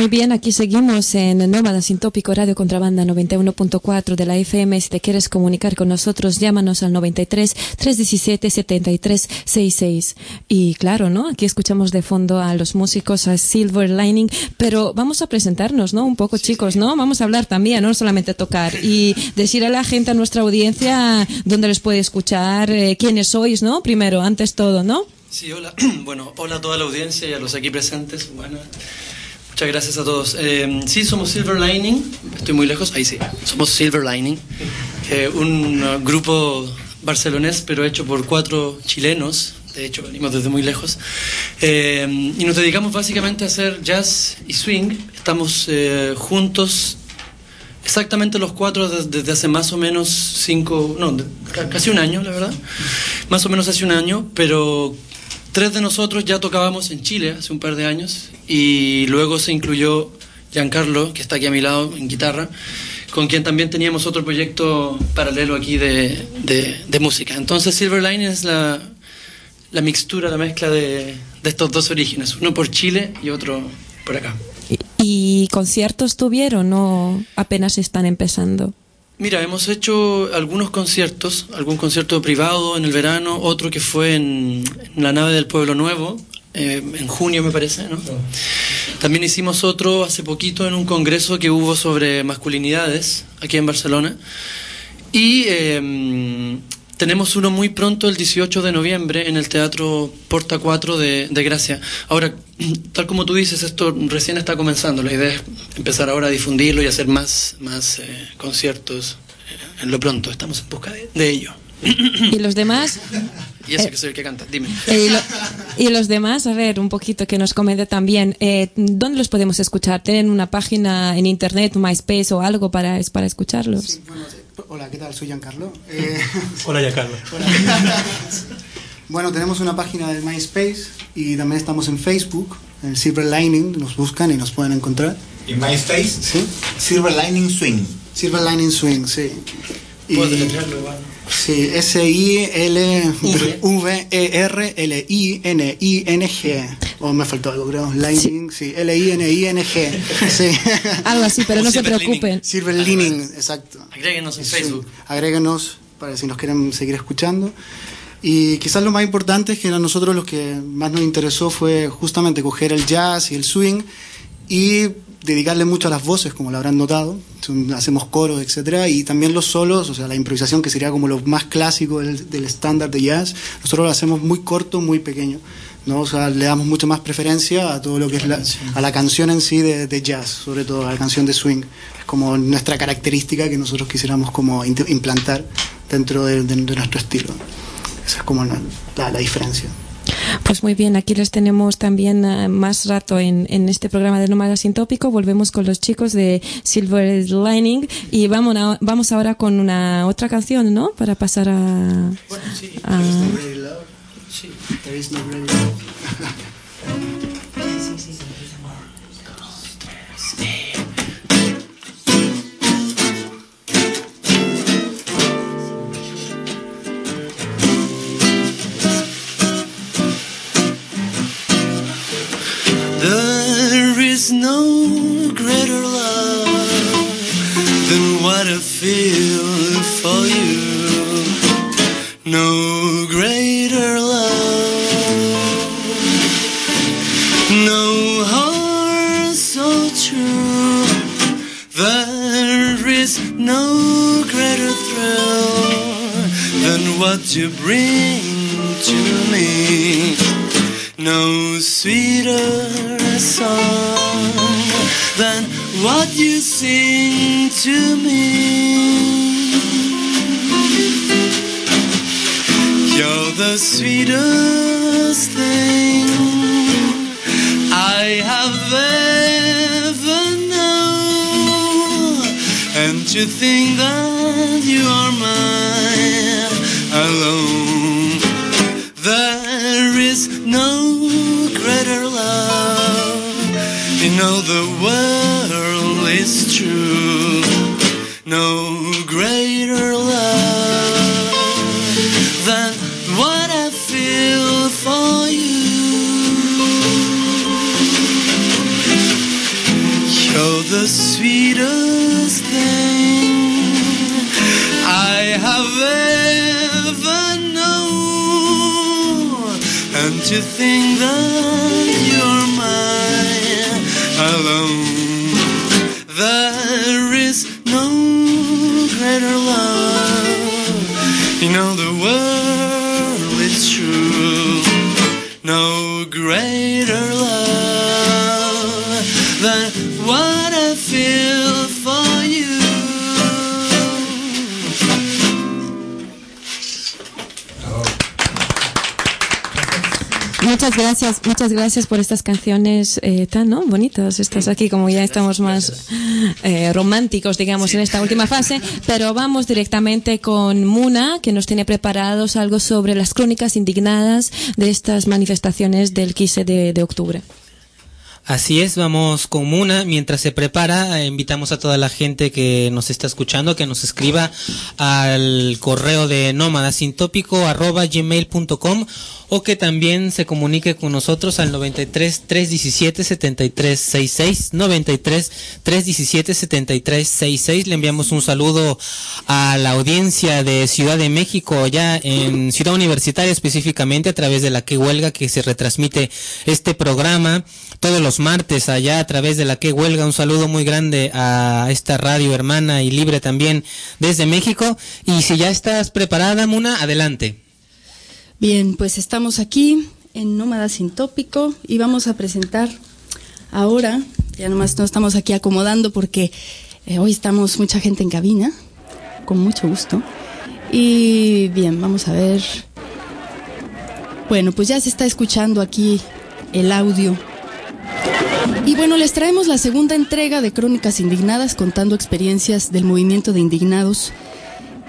Muy bien, aquí seguimos en Nómada Sin Tópico Radio Contrabanda 91.4 de la FM. Si te quieres comunicar con nosotros, llámanos al 93 317 73 66. Y claro, ¿no? Aquí escuchamos de fondo a los músicos, a Silver Lining, pero vamos a presentarnos, ¿no? Un poco, chicos, ¿no? Vamos a hablar también, no solamente tocar. Y decir a la gente, a nuestra audiencia, dónde les puede escuchar, eh, quiénes sois, ¿no? Primero, antes todo, ¿no? Sí, hola. Bueno, hola a toda la audiencia y a los aquí presentes. Bueno, muchas gracias a todos. Eh, sí, somos Silver Lining. Estoy muy lejos. Ahí sí. Somos Silver Lining, eh, un uh, grupo barcelonés, pero hecho por cuatro chilenos. De hecho, venimos desde muy lejos. Eh, y nos dedicamos básicamente a hacer jazz y swing. Estamos eh, juntos exactamente los cuatro des- desde hace más o menos cinco, no, casi un año, la verdad. Más o menos hace un año, pero tres de nosotros ya tocábamos en Chile hace un par de años y luego se incluyó Giancarlo, que está aquí a mi lado en guitarra, con quien también teníamos otro proyecto paralelo aquí de, de- de música. Entonces Silver Line es la, la mixtura, la mezcla de, de estos dos orígenes, uno por Chile y otro por acá. ¿Y conciertos tuvieron o apenas están empezando? Mira, hemos hecho algunos conciertos, algún concierto privado en el verano, otro que fue en, en la nave del Pueblo Nuevo, eh, en junio me parece, ¿no? También hicimos otro hace poquito en un congreso que hubo sobre masculinidades aquí en Barcelona. Y eh, tenemos uno muy pronto, el 18 de noviembre, en el Teatro Porta 4 de, de Gracia. Ahora, tal como tú dices, esto recién está comenzando. La idea es empezar ahora a difundirlo y hacer más, más eh, conciertos eh, en lo pronto. Estamos en busca de, de ello. ¿Y los demás? Y eso que soy el que canta, dime. Eh, y, lo- y los demás, a ver, un poquito que nos comente también. Eh, ¿Dónde los podemos escuchar? ¿Tienen una página en internet, MySpace o algo para, para escucharlos? Hola, ¿qué tal? Soy Giancarlo. Eh, Hola, Giancarlo. bueno, tenemos una página de MySpace y también estamos en Facebook, en el Silver Lining, nos buscan y nos pueden encontrar. ¿Y MySpace? Sí. Silver Lining Swing. Silver Lining Swing, sí. Y- deletrearlo igual. Sí, S-I-L-V-E-R-L-I-N-I-N-G. O me faltó algo, creo. Lining, sí. L-I-N-I-N-G. Sí. Algo así, pero no se preocupen. Silver Lining, exacto. Agréguenos en Facebook. agréguenos para si nos quieren seguir escuchando. Y quizás lo más importante es que a nosotros lo que más nos interesó fue justamente coger el jazz y el swing y dedicarle mucho a las voces, como lo habrán notado. Hacemos coros, etcétera, y también los solos, o sea, la improvisación que sería como lo más clásico del, estándar de jazz. Nosotros lo hacemos muy corto, muy pequeño. ¿no? O sea, le damos mucha más preferencia a todo lo que es la, a la canción en sí de, de jazz, sobre todo a la canción de swing. Es como nuestra característica que nosotros quisiéramos como implantar dentro de, de- de nuestro estilo. Esa es como la, la- la diferencia. Pues muy bien, aquí les tenemos también eh, más rato en, en este programa de Nómada Sin Tópico. Volvemos con los chicos de Silver Lining y vamos, a- vamos ahora con una otra canción, ¿no? Para pasar a... a- There is no is no greater love than what I feel for you. No greater love, no heart so true. There is no greater thrill than what you bring to me. No sweeter song than what you sing to me. You're the sweetest thing I have ever known. And to think that you are mine alone. There is no Know the world is true. No greater love than what I feel for you. You're the sweetest thing I have ever known. And to think that alone. Muchas gracias, muchas gracias por estas canciones eh, tan ¿no? bonitas. Estas aquí, como ya estamos más eh, románticos, digamos, en esta última fase. Pero vamos directamente con Muna, que nos tiene preparados algo sobre las crónicas indignadas de estas manifestaciones del 15 de, de octubre. Así es, vamos con Muna. Mientras se prepara, eh, invitamos a toda la gente que nos está escuchando que nos escriba al correo de nómadasintópico.gmail.com o que también se comunique con nosotros al 93 317 73 66 93 317 73 66 le enviamos un saludo a la audiencia de Ciudad de México ya en Ciudad Universitaria específicamente a través de la que huelga que se retransmite este programa todos los martes allá a través de la que huelga un saludo muy grande a esta radio hermana y libre también desde México y si ya estás preparada Muna adelante Bien, pues estamos aquí en Nómada Sin Tópico y vamos a presentar ahora, ya nomás no estamos aquí acomodando porque eh, hoy estamos mucha gente en cabina, con mucho gusto. Y bien, vamos a ver. Bueno, pues ya se está escuchando aquí el audio. Y bueno, les traemos la segunda entrega de Crónicas Indignadas contando experiencias del movimiento de indignados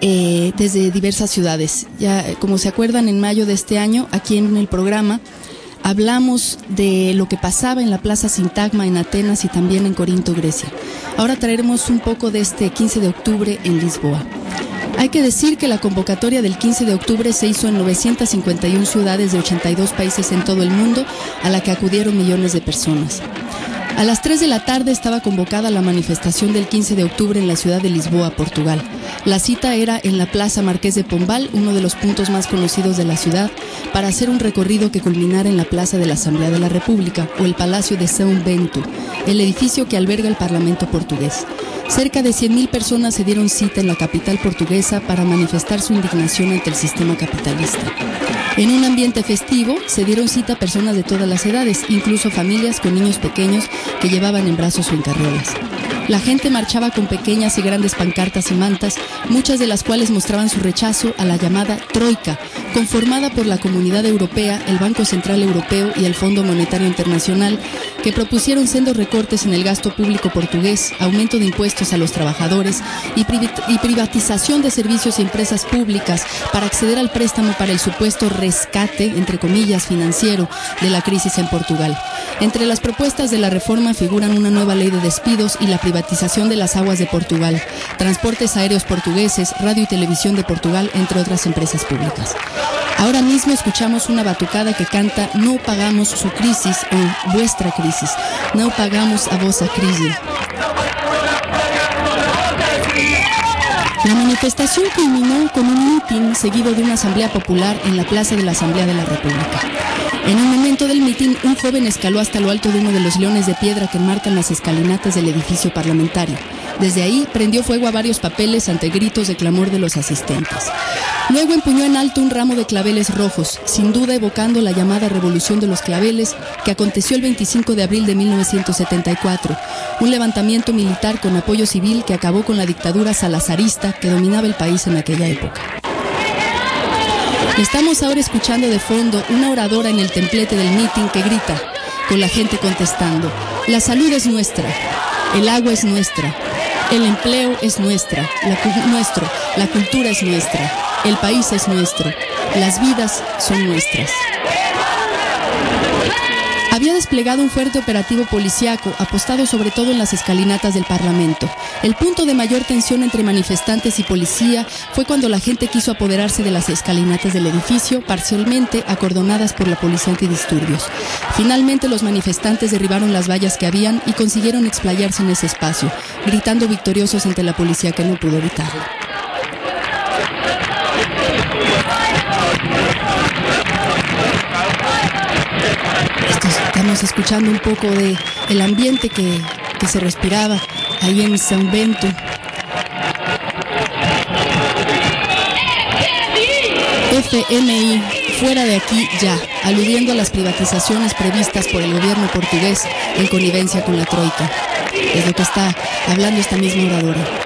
eh, desde diversas ciudades. Ya, como se acuerdan, en mayo de este año, aquí en el programa, hablamos de lo que pasaba en la Plaza Sintagma en Atenas y también en Corinto, Grecia. Ahora traeremos un poco de este 15 de octubre en Lisboa. Hay que decir que la convocatoria del 15 de octubre se hizo en 951 ciudades de 82 países en todo el mundo, a la que acudieron millones de personas. A las 3 de la tarde estaba convocada la manifestación del 15 de octubre en la ciudad de Lisboa, Portugal. La cita era en la Plaza Marqués de Pombal, uno de los puntos más conocidos de la ciudad, para hacer un recorrido que culminara en la Plaza de la Asamblea de la República o el Palacio de São Bento, el edificio que alberga el Parlamento portugués. Cerca de 100.000 personas se dieron cita en la capital portuguesa para manifestar su indignación ante el sistema capitalista. En un ambiente festivo se dieron cita personas de todas las edades, incluso familias con niños pequeños que llevaban en brazos o en. La gente marchaba con pequeñas y grandes pancartas y mantas, muchas de las cuales mostraban su rechazo a la llamada Troika, conformada por la Comunidad Europea, el Banco Central Europeo y el Fondo Monetario Internacional, que propusieron sendos recortes en el gasto público portugués, aumento de impuestos a los trabajadores y, y privatización de servicios y empresas públicas para acceder al préstamo para el supuesto rescate, entre comillas, financiero de la crisis en Portugal. Entre las propuestas de la reforma figuran una nueva ley de despidos y la privatización de las aguas de Portugal, transportes aéreos portugueses, radio y televisión de Portugal, entre otras empresas públicas. Ahora mismo escuchamos una batucada que canta No pagamos su crisis o vuestra crisis. No pagamos a vosa crisis. La manifestación culminó con un mitin seguido de una asamblea popular en la plaza de la Asamblea de la República. En un momento del mitin, un joven escaló hasta lo alto de uno de los leones de piedra que marcan las escalinatas del edificio parlamentario. Desde ahí prendió fuego a varios papeles ante gritos de clamor de los asistentes. Luego empuñó en alto un ramo de claveles rojos, sin duda evocando la llamada Revolución de los Claveles que aconteció el 25 de abril de 1974, un levantamiento militar con apoyo civil que acabó con la dictadura salazarista que dominaba el país en aquella época. Estamos ahora escuchando de fondo una oradora en el templete del meeting que grita, con la gente contestando, la salud es nuestra, el agua es nuestra, el empleo es nuestra, la, nuestro, la cultura es nuestra, el país es nuestro, las vidas son nuestras. Desplegado un fuerte operativo policiaco apostado sobre todo en las escalinatas del Parlamento. El punto de mayor tensión entre manifestantes y policía fue cuando la gente quiso apoderarse de las escalinatas del edificio, parcialmente acordonadas por la policía antidisturbios. Finalmente los manifestantes derribaron las vallas que habían y consiguieron explayarse en ese espacio, gritando victoriosos ante la policía que no pudo evitarlo. Estamos escuchando un poco de el ambiente que, que se respiraba ahí en San Bento. FMI, fuera de aquí ya, aludiendo a las privatizaciones previstas por el gobierno portugués en connivencia con la Troika. Es lo que está hablando esta misma oradora.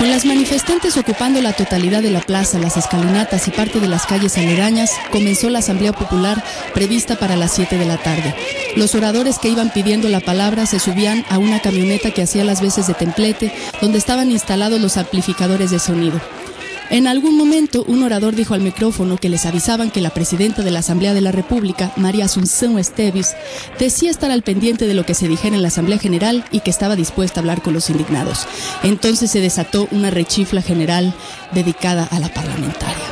Con las manifestantes ocupando la totalidad de la plaza, las escalinatas y parte de las calles aledañas, comenzó la Asamblea Popular prevista para las 7 de la tarde. Los oradores que iban pidiendo la palabra se subían a una camioneta que hacía las veces de templete, donde estaban instalados los amplificadores de sonido. En algún momento, un orador dijo al micrófono que les avisaban que la presidenta de la Asamblea de la República, María Asunción Estevis, decía estar al pendiente de lo que se dijera en la Asamblea General y que estaba dispuesta a hablar con los indignados. Entonces se desató una rechifla general dedicada a la parlamentaria.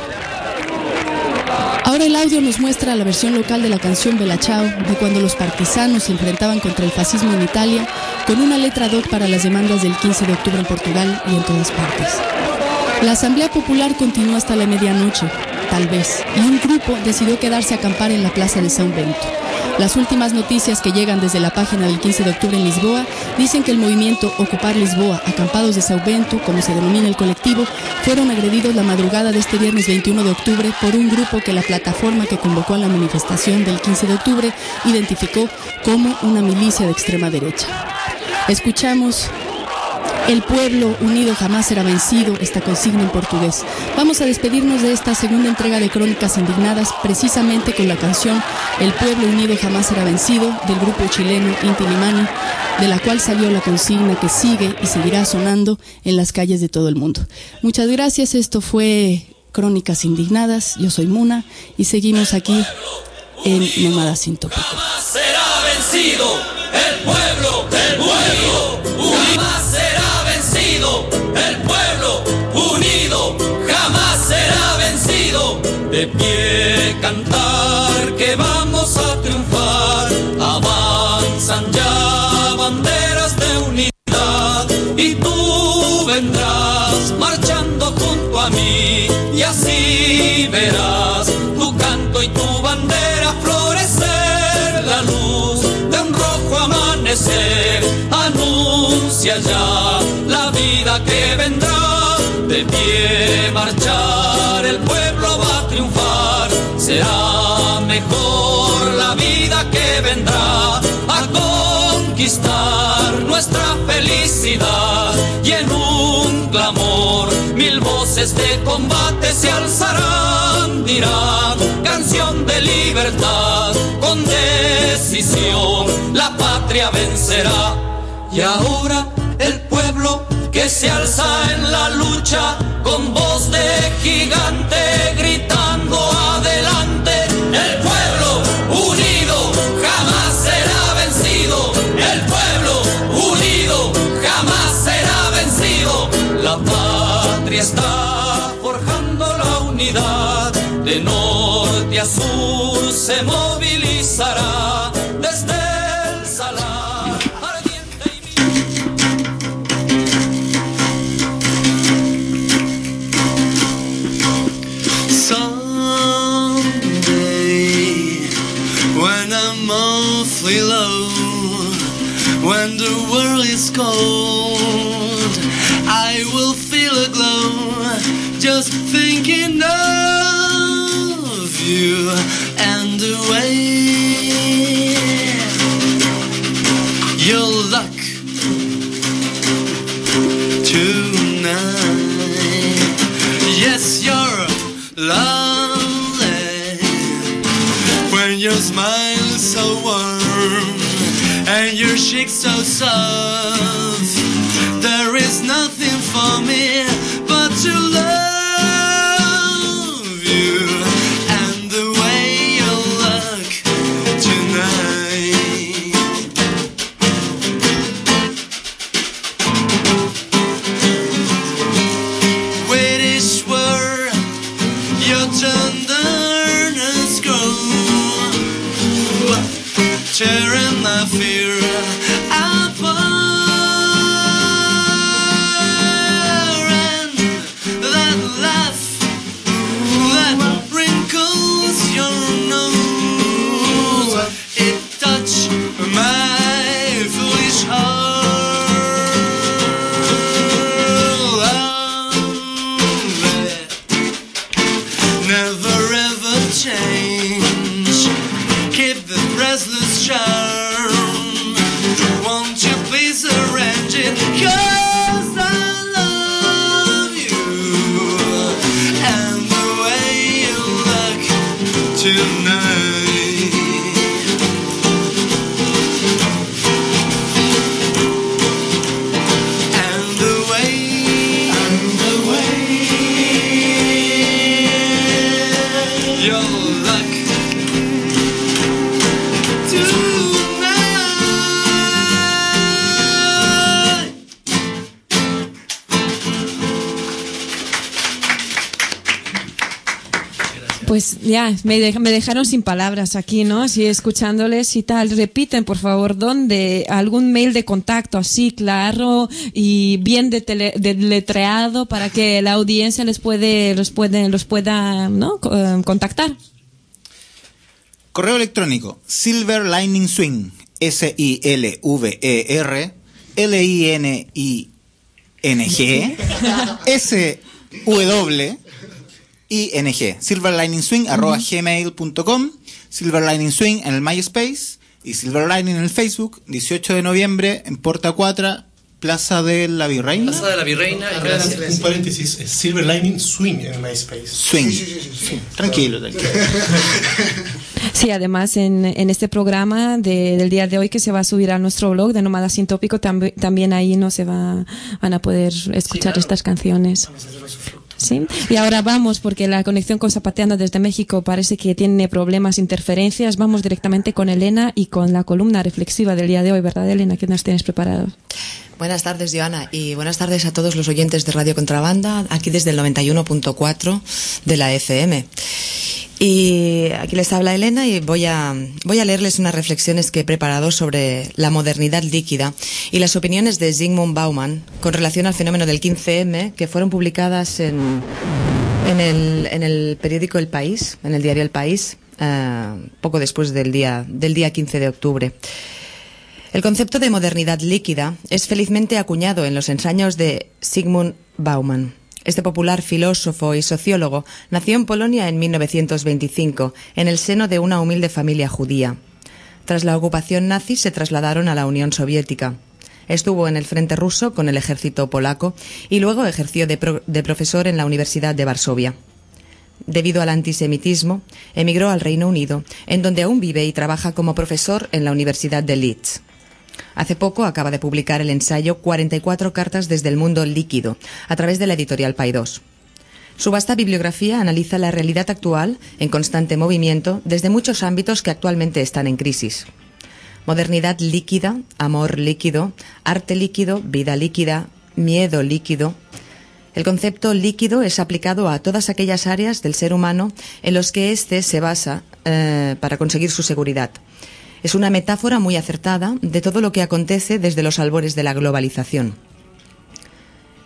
Ahora el audio nos muestra la versión local de la canción Bella Ciao de cuando los partisanos se enfrentaban contra el fascismo en Italia con una letra ad hoc para las demandas del 15 de octubre en Portugal y en todas partes. La Asamblea Popular continuó hasta la medianoche, tal vez, y un grupo decidió quedarse a acampar en la plaza de São Bento. Las últimas noticias que llegan desde la página del 15 de octubre en Lisboa dicen que el movimiento Ocupar Lisboa, acampados de São Bento, como se denomina el colectivo, fueron agredidos la madrugada de este viernes 21 de octubre por un grupo que la plataforma que convocó a la manifestación del 15 de octubre identificó como una milicia de extrema derecha. Escuchamos el pueblo unido jamás será vencido, esta consigna en portugués. Vamos a despedirnos de esta segunda entrega de Crónicas Indignadas precisamente con la canción El pueblo unido jamás será vencido del grupo chileno Inti Limani, de la cual salió la consigna que sigue y seguirá sonando en las calles de todo el mundo. Muchas gracias, esto fue Crónicas Indignadas, yo soy Muna y seguimos aquí en Nómadas sin Tópico. será vencido y tú vendrás marchando junto a mí y así verás tu canto y tu bandera florecer la luz de un rojo amanecer. Anuncia ya la vida que vendrá de pie marchar el pueblo va a triunfar. Será mejor la vida que vendrá a conquistar y en un clamor mil voces de combate se alzarán dirán canción de libertad con decisión la patria vencerá. Y ahora el pueblo que se alza en la lucha con voz de gigante gritando norte a sur se movilizará lovely when your smile is so warm and your cheeks so soft. There is nothing for me but to love ya, me, dej- me dejaron sin palabras aquí, ¿no? Así escuchándoles y tal. Repiten, por favor, ¿dónde? Algún mail de contacto así, claro y bien de tele- deletreado para que la audiencia les puede, los puede, los pueda, ¿no? Eh, contactar. Correo electrónico Silver Lining Swing S-I-L-V-E-R L-I-N-I-N-G S-W I-N-G Silver Lining Swing arroba gmail.com Silver Lining Swing en el MySpace y Silver Lining en el Facebook 18 de noviembre en Porta 4 Plaza de la Virreina. Plaza de la Virreina, gracias. Un paréntesis, es Silver Lining Swing en MySpace. Swing. Tranquilo, tranquilo. Sí, además en, en este programa de- del día de hoy que se va a subir a nuestro blog de Nómada Sin Tópico, tambi- también ahí no se va, van a poder escuchar estas canciones. Sí, y ahora vamos, porque la conexión con Zapateando desde México parece que tiene problemas, interferencias. Vamos directamente con Elena y con la columna reflexiva del día de hoy, ¿verdad, Elena? ¿Qué nos tienes preparado? Buenas tardes, Joana, y buenas tardes a todos los oyentes de Radio Contrabanda, aquí desde el 91.4 de la FM. Y aquí les habla Elena y voy a, voy a leerles unas reflexiones que he preparado sobre la modernidad líquida y las opiniones de Zygmunt Bauman con relación al fenómeno del 15M que fueron publicadas en, en, el, periódico El País, en el diario El País, eh, poco después del día, del día 15 de octubre. El concepto de modernidad líquida es felizmente acuñado en los ensayos de Sigmund Bauman. Este popular filósofo y sociólogo nació en Polonia en 1925, en el seno de una humilde familia judía. Tras la ocupación nazi se trasladaron a la Unión Soviética. Estuvo en el frente ruso con el ejército polaco y luego ejerció de, de profesor en la Universidad de Varsovia. Debido al antisemitismo, emigró al Reino Unido, en donde aún vive y trabaja como profesor en la Universidad de Leeds. Hace poco acaba de publicar el ensayo 44 cartas desde el mundo líquido, a través de la editorial Paidós. Su vasta bibliografía analiza la realidad actual en constante movimiento desde muchos ámbitos que actualmente están en crisis. Modernidad líquida, amor líquido, arte líquido, vida líquida, miedo líquido. El concepto líquido es aplicado a todas aquellas áreas del ser humano en los que éste se basa eh, para conseguir su seguridad. Es una metáfora muy acertada de todo lo que acontece desde los albores de la globalización.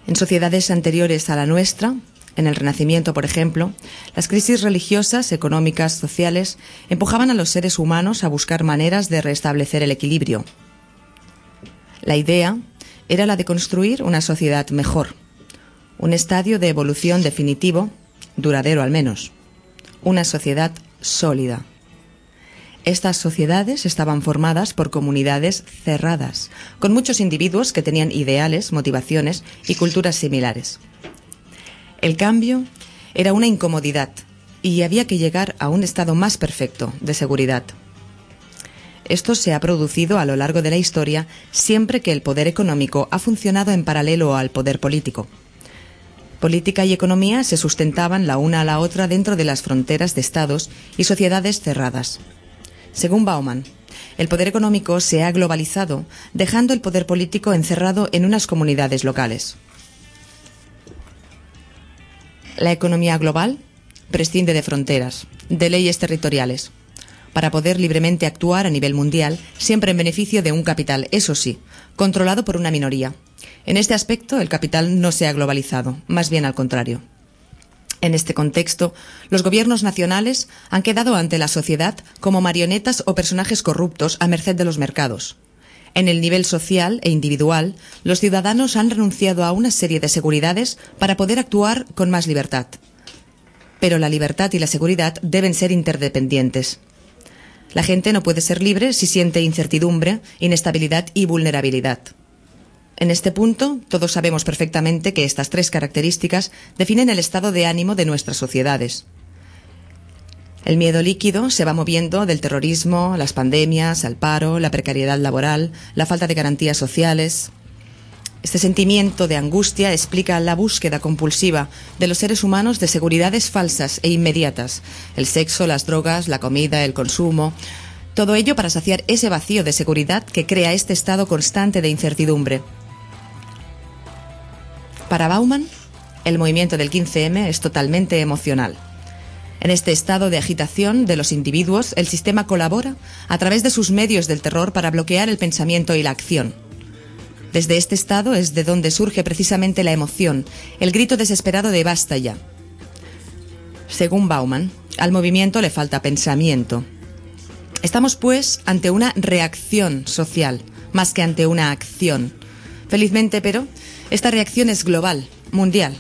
En sociedades anteriores a la nuestra, en el Renacimiento, por ejemplo, las crisis religiosas, económicas, sociales, empujaban a los seres humanos a buscar maneras de restablecer el equilibrio. La idea era la de construir una sociedad mejor, un estadio de evolución definitivo, duradero al menos, una sociedad sólida. Estas sociedades estaban formadas por comunidades cerradas, con muchos individuos que tenían ideales, motivaciones y culturas similares. El cambio era una incomodidad y había que llegar a un estado más perfecto de seguridad. Esto se ha producido a lo largo de la historia siempre que el poder económico ha funcionado en paralelo al poder político. Política y economía se sustentaban la una a la otra dentro de las fronteras de estados y sociedades cerradas. Según Bauman, el poder económico se ha globalizado, dejando el poder político encerrado en unas comunidades locales. La economía global prescinde de fronteras, de leyes territoriales, para poder libremente actuar a nivel mundial, siempre en beneficio de un capital, eso sí, controlado por una minoría. En este aspecto, el capital no se ha globalizado, más bien al contrario. En este contexto, los gobiernos nacionales han quedado ante la sociedad como marionetas o personajes corruptos a merced de los mercados. En el nivel social e individual, los ciudadanos han renunciado a una serie de seguridades para poder actuar con más libertad. Pero la libertad y la seguridad deben ser interdependientes. La gente no puede ser libre si siente incertidumbre, inestabilidad y vulnerabilidad. En este punto, todos sabemos perfectamente que estas tres características definen el estado de ánimo de nuestras sociedades. El miedo líquido se va moviendo del terrorismo, las pandemias, al paro, la precariedad laboral, la falta de garantías sociales. Este sentimiento de angustia explica la búsqueda compulsiva de los seres humanos de seguridades falsas e inmediatas, el sexo, las drogas, la comida, el consumo, todo ello para saciar ese vacío de seguridad que crea este estado constante de incertidumbre. Para Bauman, el movimiento del 15M es totalmente emocional. En este estado de agitación de los individuos, el sistema colabora a través de sus medios del terror para bloquear el pensamiento y la acción. Desde este estado es de donde surge precisamente la emoción, el grito desesperado de basta ya. Según Bauman, al movimiento le falta pensamiento. Estamos, pues, ante una reacción social, más que ante una acción. Felizmente, pero, esta reacción es global, mundial.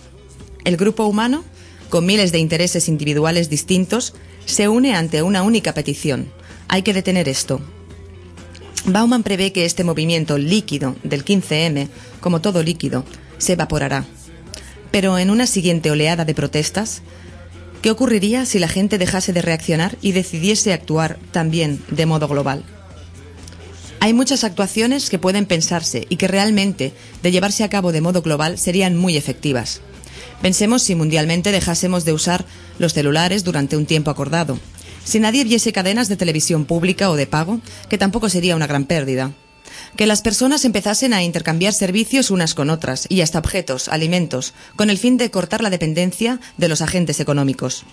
El grupo humano, con miles de intereses individuales distintos, se une ante una única petición. Hay que detener esto. Bauman prevé que este movimiento líquido del 15M, como todo líquido, se evaporará. Pero en una siguiente oleada de protestas, ¿qué ocurriría si la gente dejase de reaccionar y decidiese actuar también de modo global? Hay muchas actuaciones que pueden pensarse y que realmente, de llevarse a cabo de modo global, serían muy efectivas. Pensemos si mundialmente dejásemos de usar los celulares durante un tiempo acordado. Si nadie viese cadenas de televisión pública o de pago, que tampoco sería una gran pérdida. Que las personas empezasen a intercambiar servicios unas con otras y hasta objetos, alimentos, con el fin de cortar la dependencia de los agentes económicos.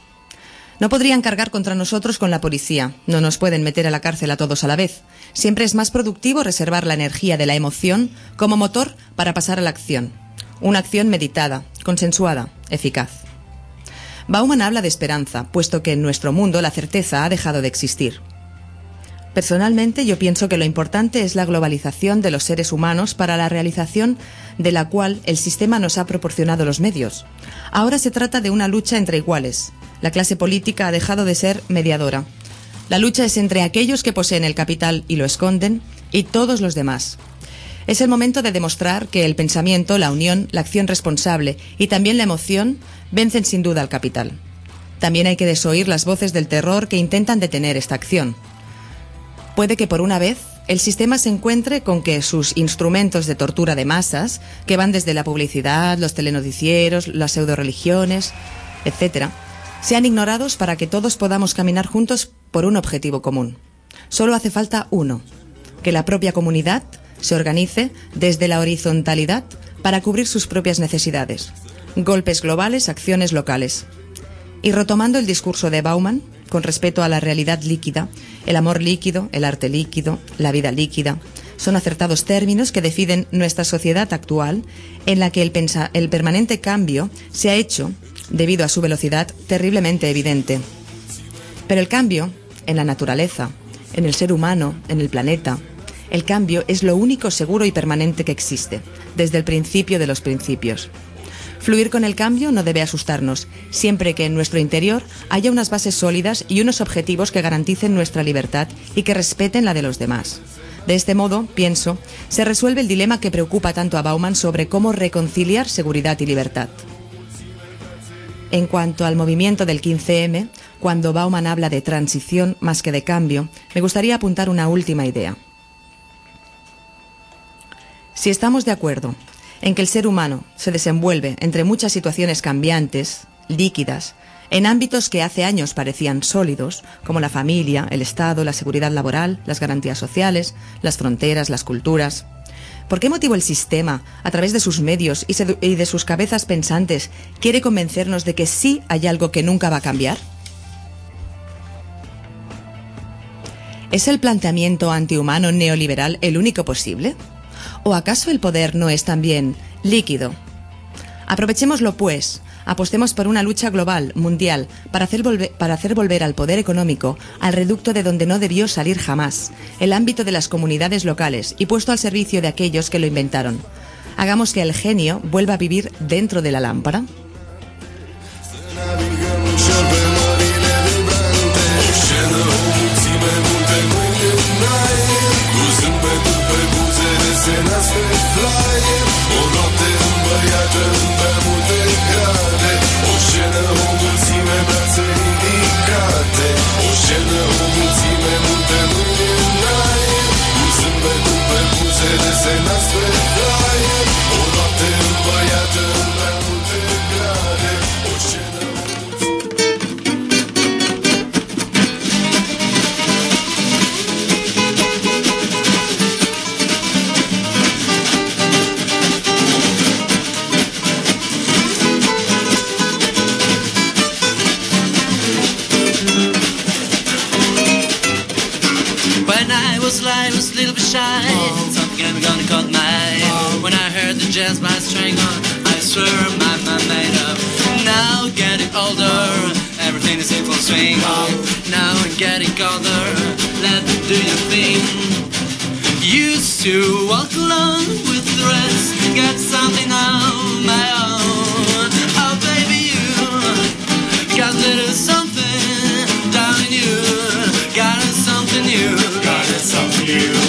No podrían cargar contra nosotros con la policía, no nos pueden meter a la cárcel a todos a la vez. Siempre es más productivo reservar la energía de la emoción como motor para pasar a la acción. Una acción meditada, consensuada, eficaz. Bauman habla de esperanza, puesto que en nuestro mundo la certeza ha dejado de existir. Personalmente yo pienso que lo importante es la globalización de los seres humanos para la realización de la cual el sistema nos ha proporcionado los medios. Ahora se trata de una lucha entre iguales. La clase política ha dejado de ser mediadora. La lucha es entre aquellos que poseen el capital y lo esconden y todos los demás. Es el momento de demostrar que el pensamiento, la unión, la acción responsable y también la emoción vencen sin duda al capital. También hay que desoír las voces del terror que intentan detener esta acción. Puede que por una vez el sistema se encuentre con que sus instrumentos de tortura de masas, que van desde la publicidad, los telenovicieros, las pseudoreligiones, etc., sean ignorados para que todos podamos caminar juntos por un objetivo común. Solo hace falta uno, que la propia comunidad se organice desde la horizontalidad para cubrir sus propias necesidades. Golpes globales, acciones locales. Y retomando el discurso de Bauman, con respecto a la realidad líquida, el amor líquido, el arte líquido, la vida líquida, son acertados términos que definen nuestra sociedad actual en la que el, el permanente cambio se ha hecho, debido a su velocidad, terriblemente evidente. Pero el cambio, en la naturaleza, en el ser humano, en el planeta, el cambio es lo único seguro y permanente que existe, desde el principio de los principios. Fluir con el cambio no debe asustarnos, siempre que en nuestro interior haya unas bases sólidas y unos objetivos que garanticen nuestra libertad y que respeten la de los demás. De este modo, pienso, se resuelve el dilema que preocupa tanto a Bauman sobre cómo reconciliar seguridad y libertad. En cuanto al movimiento del 15M, cuando Bauman habla de transición más que de cambio, me gustaría apuntar una última idea. Si estamos de acuerdo en que el ser humano se desenvuelve entre muchas situaciones cambiantes, líquidas, en ámbitos que hace años parecían sólidos, como la familia, el Estado, la seguridad laboral, las garantías sociales, las fronteras, las culturas. ¿Por qué motivo el sistema, a través de sus medios y, de sus cabezas pensantes, quiere convencernos de que sí hay algo que nunca va a cambiar? ¿Es el planteamiento antihumano neoliberal el único posible? ¿O acaso el poder no es también líquido? Aprovechémoslo, pues, apostemos por una lucha global, mundial, para hacer, volver, al poder económico al reducto de donde no debió salir jamás, el ámbito de las comunidades locales y puesto al servicio de aquellos que lo inventaron. Hagamos que el genio vuelva a vivir dentro de la lámpara. String on, I swear my mind made up. Now getting older, everything is in full swing. Now I'm getting colder, let me do your thing. Used to walk alone with the rest, got something of my own. Oh baby, you got little something down in you. Got something new. Got something new.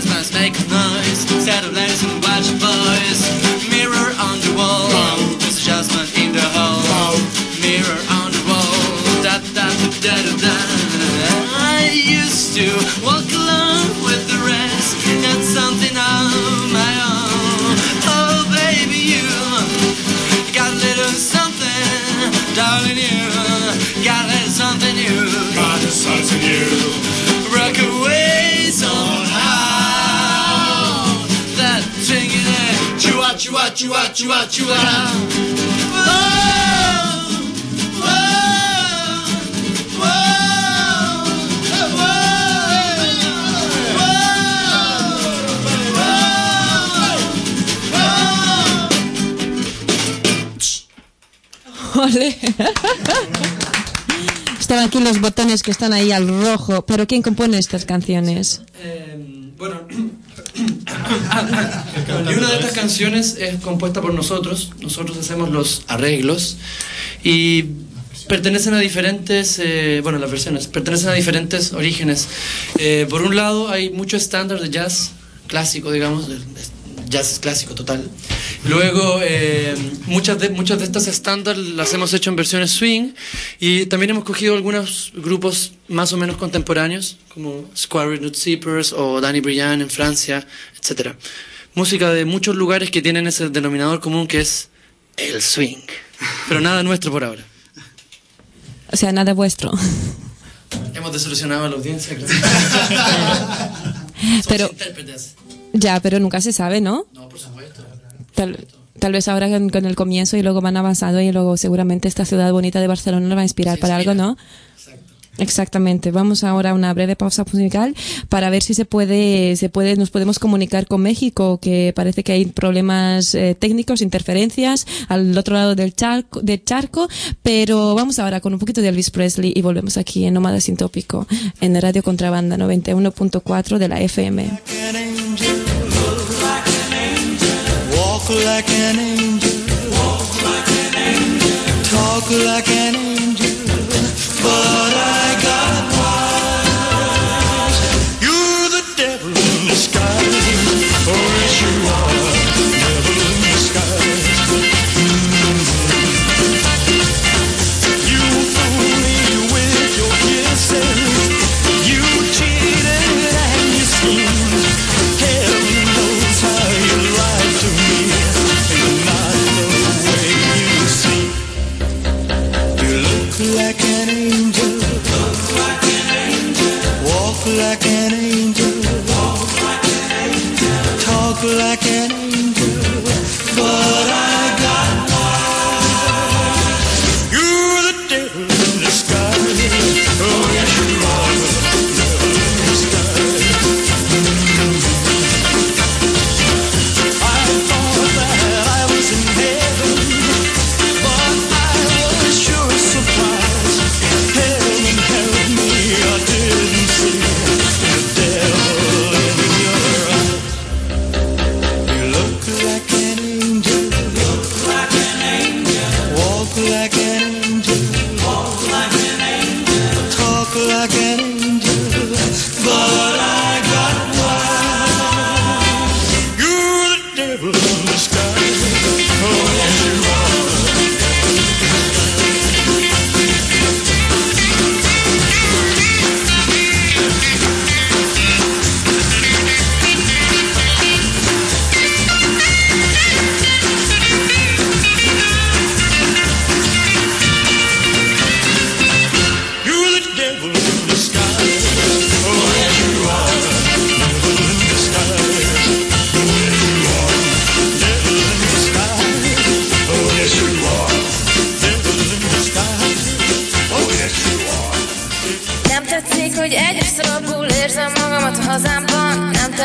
Just make a noise. Set of legs and watch boys. Mirror on the wall. This adjustment in the hall. Mirror on the wall. Da da da da da. I used to walk alone with the rest. Got something of my own. Oh baby, you got a little something, darling. You got a little something new. Got a something new. Chua chua chua chua chua. Whoa, whoa, Ole. Están aquí los botones que están ahí al rojo. Pero ¿quién compone estas canciones? Bueno, y una de estas canciones es compuesta por nosotros. Nosotros hacemos los arreglos y pertenecen a diferentes, eh, bueno, las versiones, pertenecen a diferentes orígenes. Eh, por un lado, hay mucho estándar de jazz clásico, digamos, de- jazz clásico total. Luego, eh, muchas, de, muchas de estas estándar las hemos hecho en versiones swing y también hemos cogido algunos grupos más o menos contemporáneos, como Square Nut Zippers o Danny Briand en Francia, etc. Música de muchos lugares que tienen ese denominador común que es el swing. Pero nada nuestro por ahora. O sea, nada vuestro. Hemos desilusionado a la audiencia. Pero Somos intérpretes. Ya, pero nunca se sabe, ¿no? No, por supuesto. Tal, tal vez ahora con, con el comienzo y luego van avanzando y luego seguramente esta ciudad bonita de Barcelona nos va a inspirar para algo, ¿no? Exactamente. Vamos ahora a una breve pausa musical para ver si se puede, se puede, nos podemos comunicar con México, que parece que hay problemas eh, técnicos, interferencias al otro lado del charco, del charco, pero vamos ahora con un poquito de Elvis Presley y volvemos aquí en Nómada Sin Tópico, en Radio Contrabanda 91.4 de la FM. Walk like an angel. Walk like an angel. Talk like an angel. But I got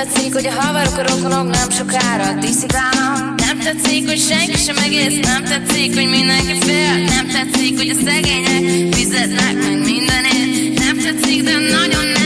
tetszik, hogy a haverok, a rokonok nem sokára diszidálnak Nem tetszik, hogy senki sem egész Nem tetszik, hogy mindenki fél. Nem tetszik, hogy a szegények fizetnek meg mindenért. Nem tetszik, de nagyon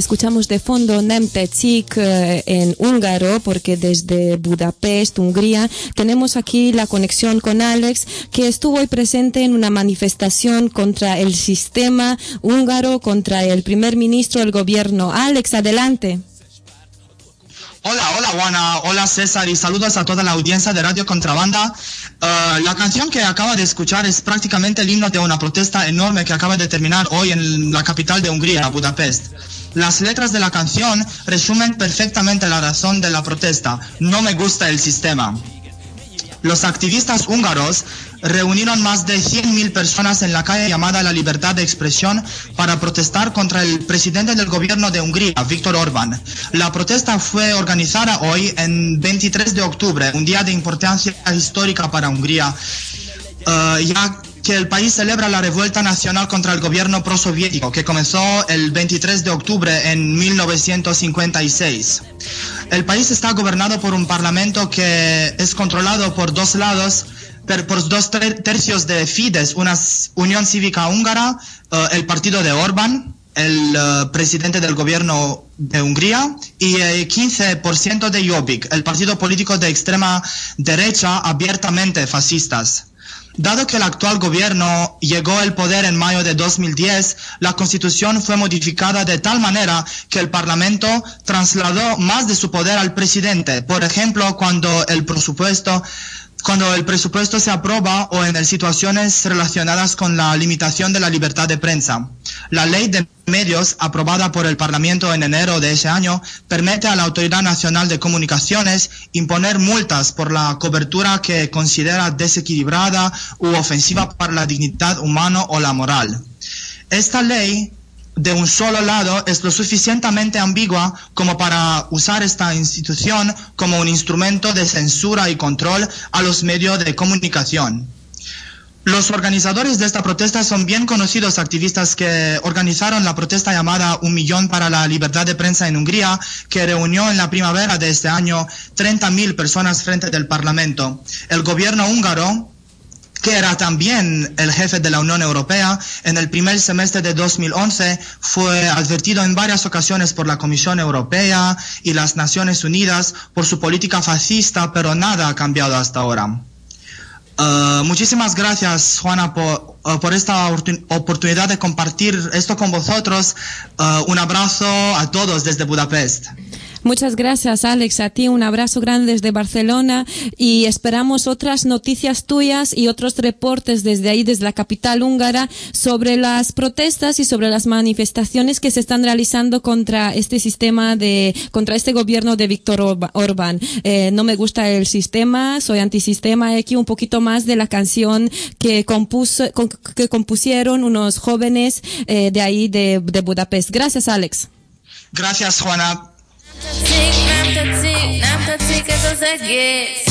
escuchamos de fondo, Nemtetsik eh, en húngaro, porque desde Budapest, Hungría, tenemos aquí la conexión con Alex, que estuvo hoy presente en una manifestación contra el sistema húngaro, contra el primer ministro del gobierno. Alex, adelante. Hola, hola Juana, hola César y saludos a toda la audiencia de Radio Contrabanda. Eh, la canción que acaba de escuchar es prácticamente el himno de una protesta enorme que acaba de terminar hoy en la capital de Hungría, Budapest. Las letras de la canción resumen perfectamente la razón de la protesta. No me gusta el sistema. Los activistas húngaros reunieron más de 100.000 personas en la calle llamada La Libertad de Expresión para protestar contra el presidente del gobierno de Hungría, Víctor Orbán. La protesta fue organizada hoy en 23 de octubre, un día de importancia histórica para Hungría, eh, ya que el país celebra la revuelta nacional contra el gobierno prosoviético que comenzó el 23 de octubre en 1956. El país está gobernado por un parlamento que es controlado por dos lados, por dos ter- tercios de Fidesz, una Unión Cívica Húngara, eh, el partido de Orbán, el eh, presidente del gobierno de Hungría, y el 15% de Jobbik, el partido político de extrema derecha abiertamente fascistas. Dado que el actual gobierno llegó al poder en mayo de 2010, la constitución fue modificada de tal manera que el Parlamento trasladó más de su poder al presidente. Por ejemplo, cuando el presupuesto cuando el presupuesto se aprueba o en situaciones relacionadas con la limitación de la libertad de prensa. La ley de medios aprobada por el Parlamento en enero de ese año permite a la Autoridad Nacional de Comunicaciones imponer multas por la cobertura que considera desequilibrada u ofensiva para la dignidad humana o la moral. Esta ley de un solo lado es lo suficientemente ambigua como para usar esta institución como un instrumento de censura y control a los medios de comunicación. Los organizadores de esta protesta son bien conocidos activistas que organizaron la protesta llamada Un Millón para la Libertad de Prensa en Hungría, que reunió en la primavera de este año 30.000 personas frente del Parlamento. El gobierno húngaro que era también el jefe de la Unión Europea, en el primer semestre de 2011 fue advertido en varias ocasiones por la Comisión Europea y las Naciones Unidas por su política fascista, pero nada ha cambiado hasta ahora. Uh, muchísimas gracias, Juana, por, uh, por esta oportun- oportunidad de compartir esto con vosotros. Uh, un abrazo a todos desde Budapest. Muchas gracias, Alex. A ti un abrazo grande desde Barcelona y esperamos otras noticias tuyas y otros reportes desde ahí, desde la capital húngara, sobre las protestas y sobre las manifestaciones que se están realizando contra este sistema de, contra este gobierno de Víctor Orbán. Eh, no me gusta el sistema, soy antisistema. Aquí un poquito más de la canción que, compuso, que compusieron unos jóvenes eh, de ahí de, de Budapest. Gracias, Alex. Gracias, Juana. Tetszik, nem tetszik, nem tetszik ez az egész.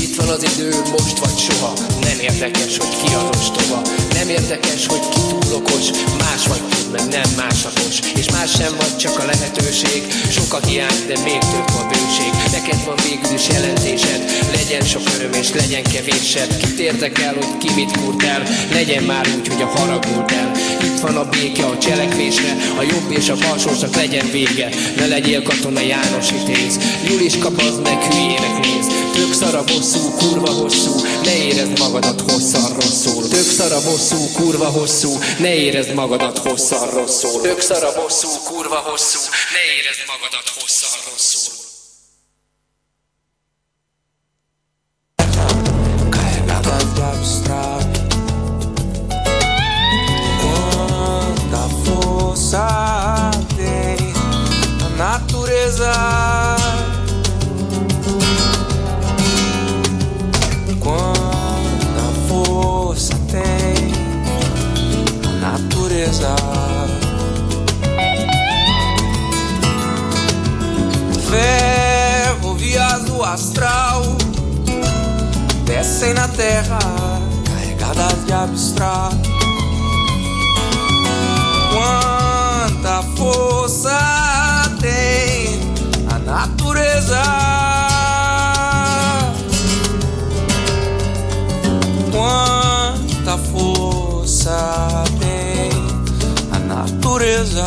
Itt van az idő, most vagy soha. Nem érdekes, hogy ki az ostoba Nem érdekes, hogy ki túl okos. Más vagy tud, meg nem másapos És más sem vagy, csak a lehetőség. Sok a hiány, de még több a bőség. Neked van végül is jelentésed. Legyen sok öröm és legyen kevésebb. Kit érdekel, hogy ki mit kúrt el? Legyen már úgy, hogy a haragult el van a béke a cselekvésre A jobb és a balsósnak legyen vége. Ne legyél katona János Vitéz Julis kapaz meg hülyének néz. Tök szar a bosszú, kurva hosszú Ne érezd magadat hosszan rosszul. Tök szar a bosszú, kurva hosszú Ne érezd magadat hosszan rosszul. Tök szar a bosszú, kurva hosszú Ne érezd magadat hosszan rosszul. Carregada tem a natureza Quanta força tem a natureza Ferrovias astral descem na terra carregadas de abstrato. Força tem a natureza? Quanta força tem a natureza?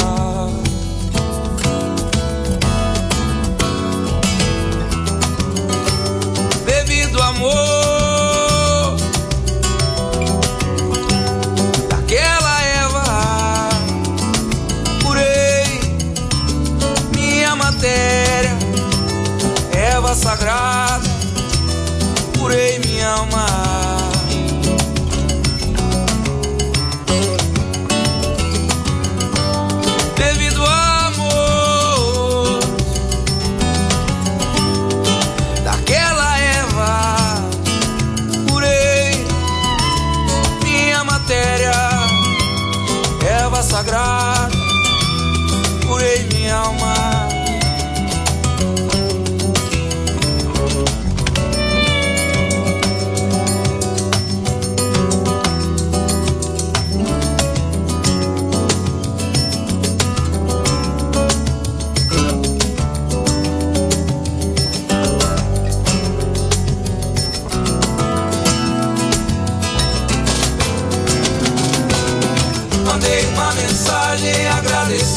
coragem agradecer.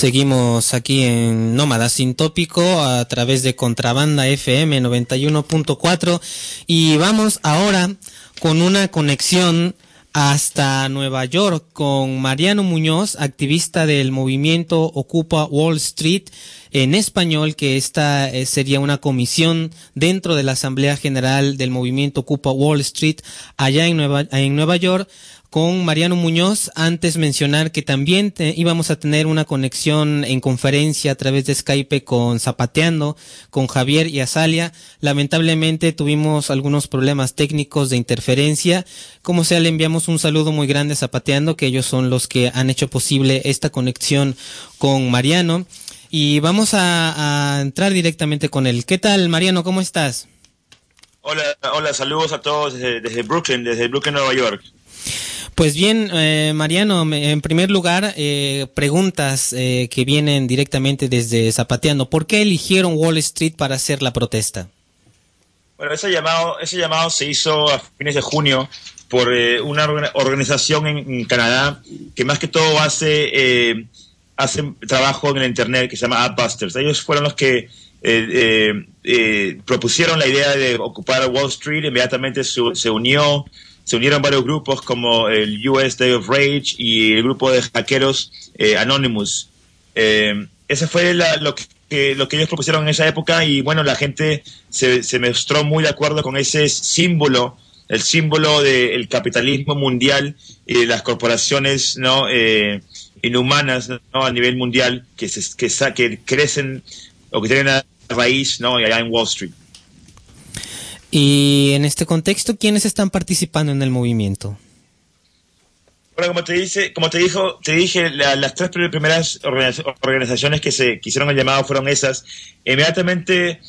Seguimos aquí en Nómada Sin Tópico a través de Contrabanda FM 91.4 y vamos ahora con una conexión hasta Nueva York con Mariano Muñoz, activista del movimiento Ocupa Wall Street en español, que esta eh, sería una comisión dentro de la Asamblea General del movimiento Ocupa Wall Street allá en Nueva, en Nueva York con Mariano Muñoz. Antes mencionar que también íbamos a tener una conexión en conferencia a través de Skype con Zapateando, con Javier y Azalia. Lamentablemente tuvimos algunos problemas técnicos de interferencia. Como sea, le enviamos un saludo muy grande a Zapateando, que ellos son los que han hecho posible esta conexión con Mariano. Y vamos a, entrar directamente con él. ¿Qué tal, Mariano? ¿Cómo estás? Hola, hola, saludos a todos desde Brooklyn, desde Brooklyn, Nueva York. Pues bien, eh, Mariano, en primer lugar, eh, preguntas eh, que vienen directamente desde Zapateando. ¿Por qué eligieron Wall Street para hacer la protesta? Bueno, ese llamado, ese llamado se hizo a fines de junio por eh, una orga- organización en, Canadá que más que todo hace, eh, hace trabajo en el Internet que se llama AppBusters. Ellos fueron los que eh, propusieron la idea de ocupar Wall Street. Inmediatamente su- se unió, se unieron varios grupos como el US Day of Rage y el grupo de hackeros eh, Anonymous. Eh, ese fue la- lo, que, lo que ellos propusieron en esa época y bueno, la gente se, se mostró muy de acuerdo con ese símbolo, el símbolo del capitalismo mundial y de las corporaciones no Eh, inhumanas ¿no? a nivel mundial que, se, que, crecen o que tienen una raíz ¿no? allá en Wall Street. Y en este contexto, ¿quiénes están participando en el movimiento? Bueno, como te dice, como te dijo, te dije, la- las tres prim- primeras organiz- organizaciones que se que hicieron el llamado fueron esas. Inmediatamente,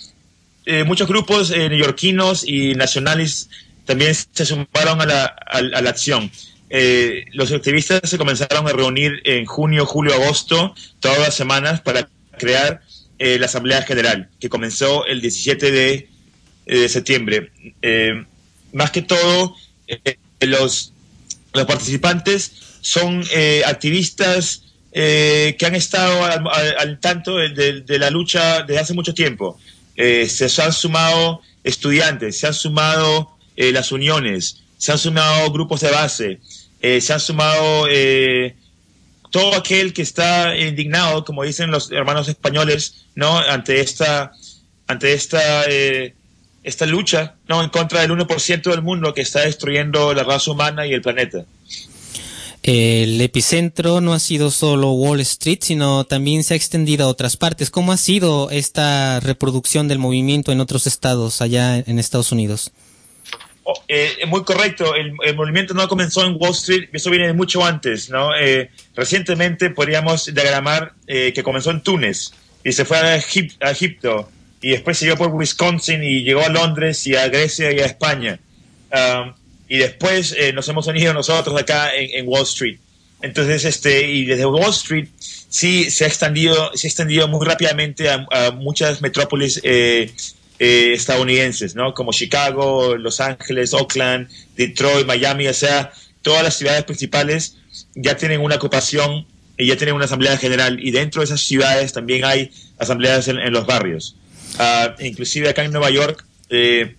eh, muchos grupos eh, neoyorquinos y nacionales también se sumaron a la, a- a la acción. Eh, los activistas se comenzaron a reunir en junio, julio, agosto, todas las semanas para crear la Asamblea General, que comenzó el 17 de, de septiembre. Eh, más que todo, eh, los los participantes son eh, activistas eh, que han estado al, tanto de, de- la lucha desde hace mucho tiempo. Eh, se han sumado estudiantes, se han sumado eh, las uniones, se han sumado grupos de base, eh, se han sumado eh, todo aquel que está indignado, como dicen los hermanos españoles, no ante esta ante esta eh, esta lucha no en contra del 1% del mundo que está destruyendo la raza humana y el planeta. El epicentro no ha sido solo Wall Street, sino también se ha extendido a otras partes. ¿Cómo ha sido esta reproducción del movimiento en otros estados allá en Estados Unidos? Oh, eh, muy correcto, el, el movimiento no comenzó en Wall Street, eso viene de mucho antes, ¿no? Eh, recientemente podríamos diagramar eh, que comenzó en Túnez y se fue a, Egip- a Egipto y después siguió por Wisconsin y llegó a Londres y a Grecia y a España. Um, y después eh, nos hemos unido nosotros acá en, en Wall Street. Entonces, este, y desde Wall Street sí se ha extendido, se ha extendido muy rápidamente a, a muchas metrópolis eh, eh, estadounidenses, ¿no? Como Chicago, Los Ángeles, Oakland, Detroit, Miami, o sea, todas las ciudades principales ya tienen una ocupación y ya tienen una asamblea general y dentro de esas ciudades también hay asambleas en, en los barrios. Ah, inclusive acá en Nueva York, eh,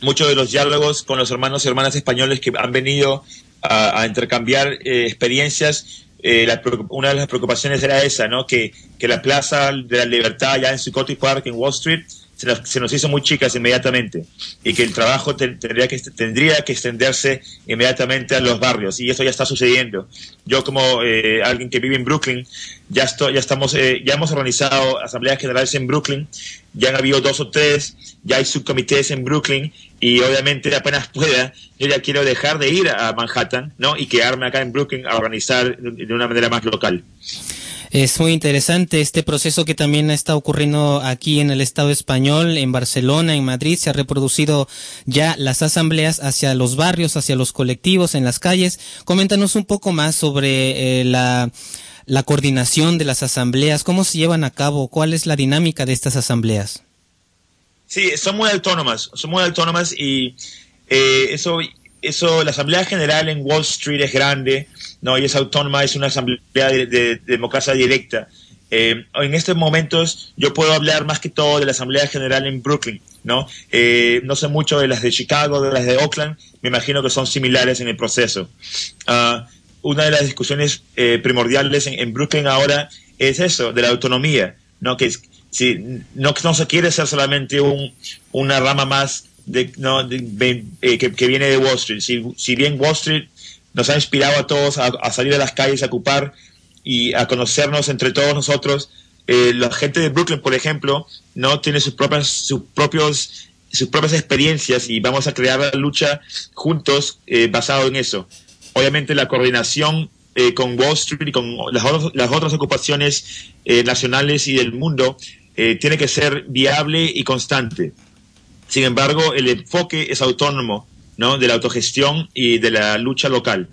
muchos de los diálogos con los hermanos y hermanas españoles que han venido a, intercambiar eh, experiencias, eh, la una de las preocupaciones era esa, ¿no? Que, que la Plaza de la Libertad ya en Psychotic Park, en Wall Street, se nos, se nos hizo muy chicas inmediatamente y que el trabajo te- tendría, que, tendría que extenderse inmediatamente a los barrios y eso ya está sucediendo. Yo como eh, alguien que vive en Brooklyn, ya, estoy, ya, estamos, eh, ya hemos organizado asambleas generales en Brooklyn, ya han habido dos o tres, ya hay subcomités en Brooklyn y obviamente apenas pueda, yo ya quiero dejar de ir a Manhattan ¿no? y quedarme acá en Brooklyn a organizar de una manera más local. Es muy interesante este proceso que también está ocurriendo aquí en el Estado español, en Barcelona, en Madrid. Se ha reproducido ya las asambleas hacia los barrios, hacia los colectivos, en las calles. Coméntanos un poco más sobre eh, la, coordinación de las asambleas, cómo se llevan a cabo, cuál es la dinámica de estas asambleas. Sí, son muy autónomas, son muy autónomas y eh, eso, eso, la Asamblea General en Wall Street es grande, no, y es autónoma, es una asamblea de, de- de democracia directa. Eh, en estos momentos yo puedo hablar más que todo de la Asamblea General en Brooklyn, ¿no? Eh, no sé mucho de las de Chicago, de las de Oakland, me imagino que son similares en el proceso. Ah, una de las discusiones eh, primordiales en, en Brooklyn ahora es eso, de la autonomía, ¿no? Que si, no, no se quiere ser solamente un, una rama más de, no, de- eh, que, viene de Wall Street. Si, bien Wall Street nos ha inspirado a todos a, salir a las calles, a ocupar y a conocernos entre todos nosotros, eh, la gente de Brooklyn, por ejemplo, no tiene sus propias, sus propios sus propias experiencias y vamos a crear la lucha juntos eh, basado en eso. Obviamente la coordinación eh, con Wall Street y con las, las otras ocupaciones eh, nacionales y del mundo eh, tiene que ser viable y constante. Sin embargo, el enfoque es autónomo, ¿no? De la autogestión y de la lucha local.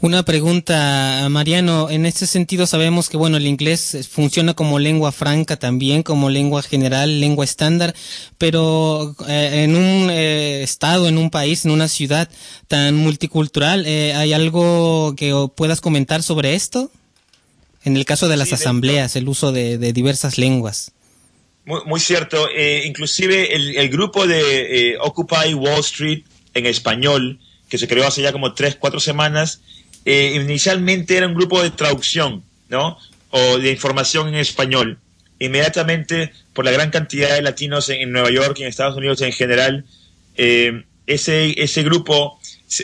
Una pregunta, Mariano. En este sentido sabemos que bueno el inglés funciona como lengua franca también, como lengua general, lengua estándar, pero eh, en un eh, estado, en un país, en una ciudad tan multicultural, eh, ¿hay algo que puedas comentar sobre esto? En el caso de las Sí, asambleas, el uso de, de diversas lenguas. Muy, cierto. Eh, inclusive el, grupo de eh, Occupy Wall Street en español, que se creó hace ya como tres, cuatro semanas, eh, inicialmente era un grupo de traducción, ¿no? O de información en español. Inmediatamente, por la gran cantidad de latinos en, Nueva York y en Estados Unidos en general, ese, ese grupo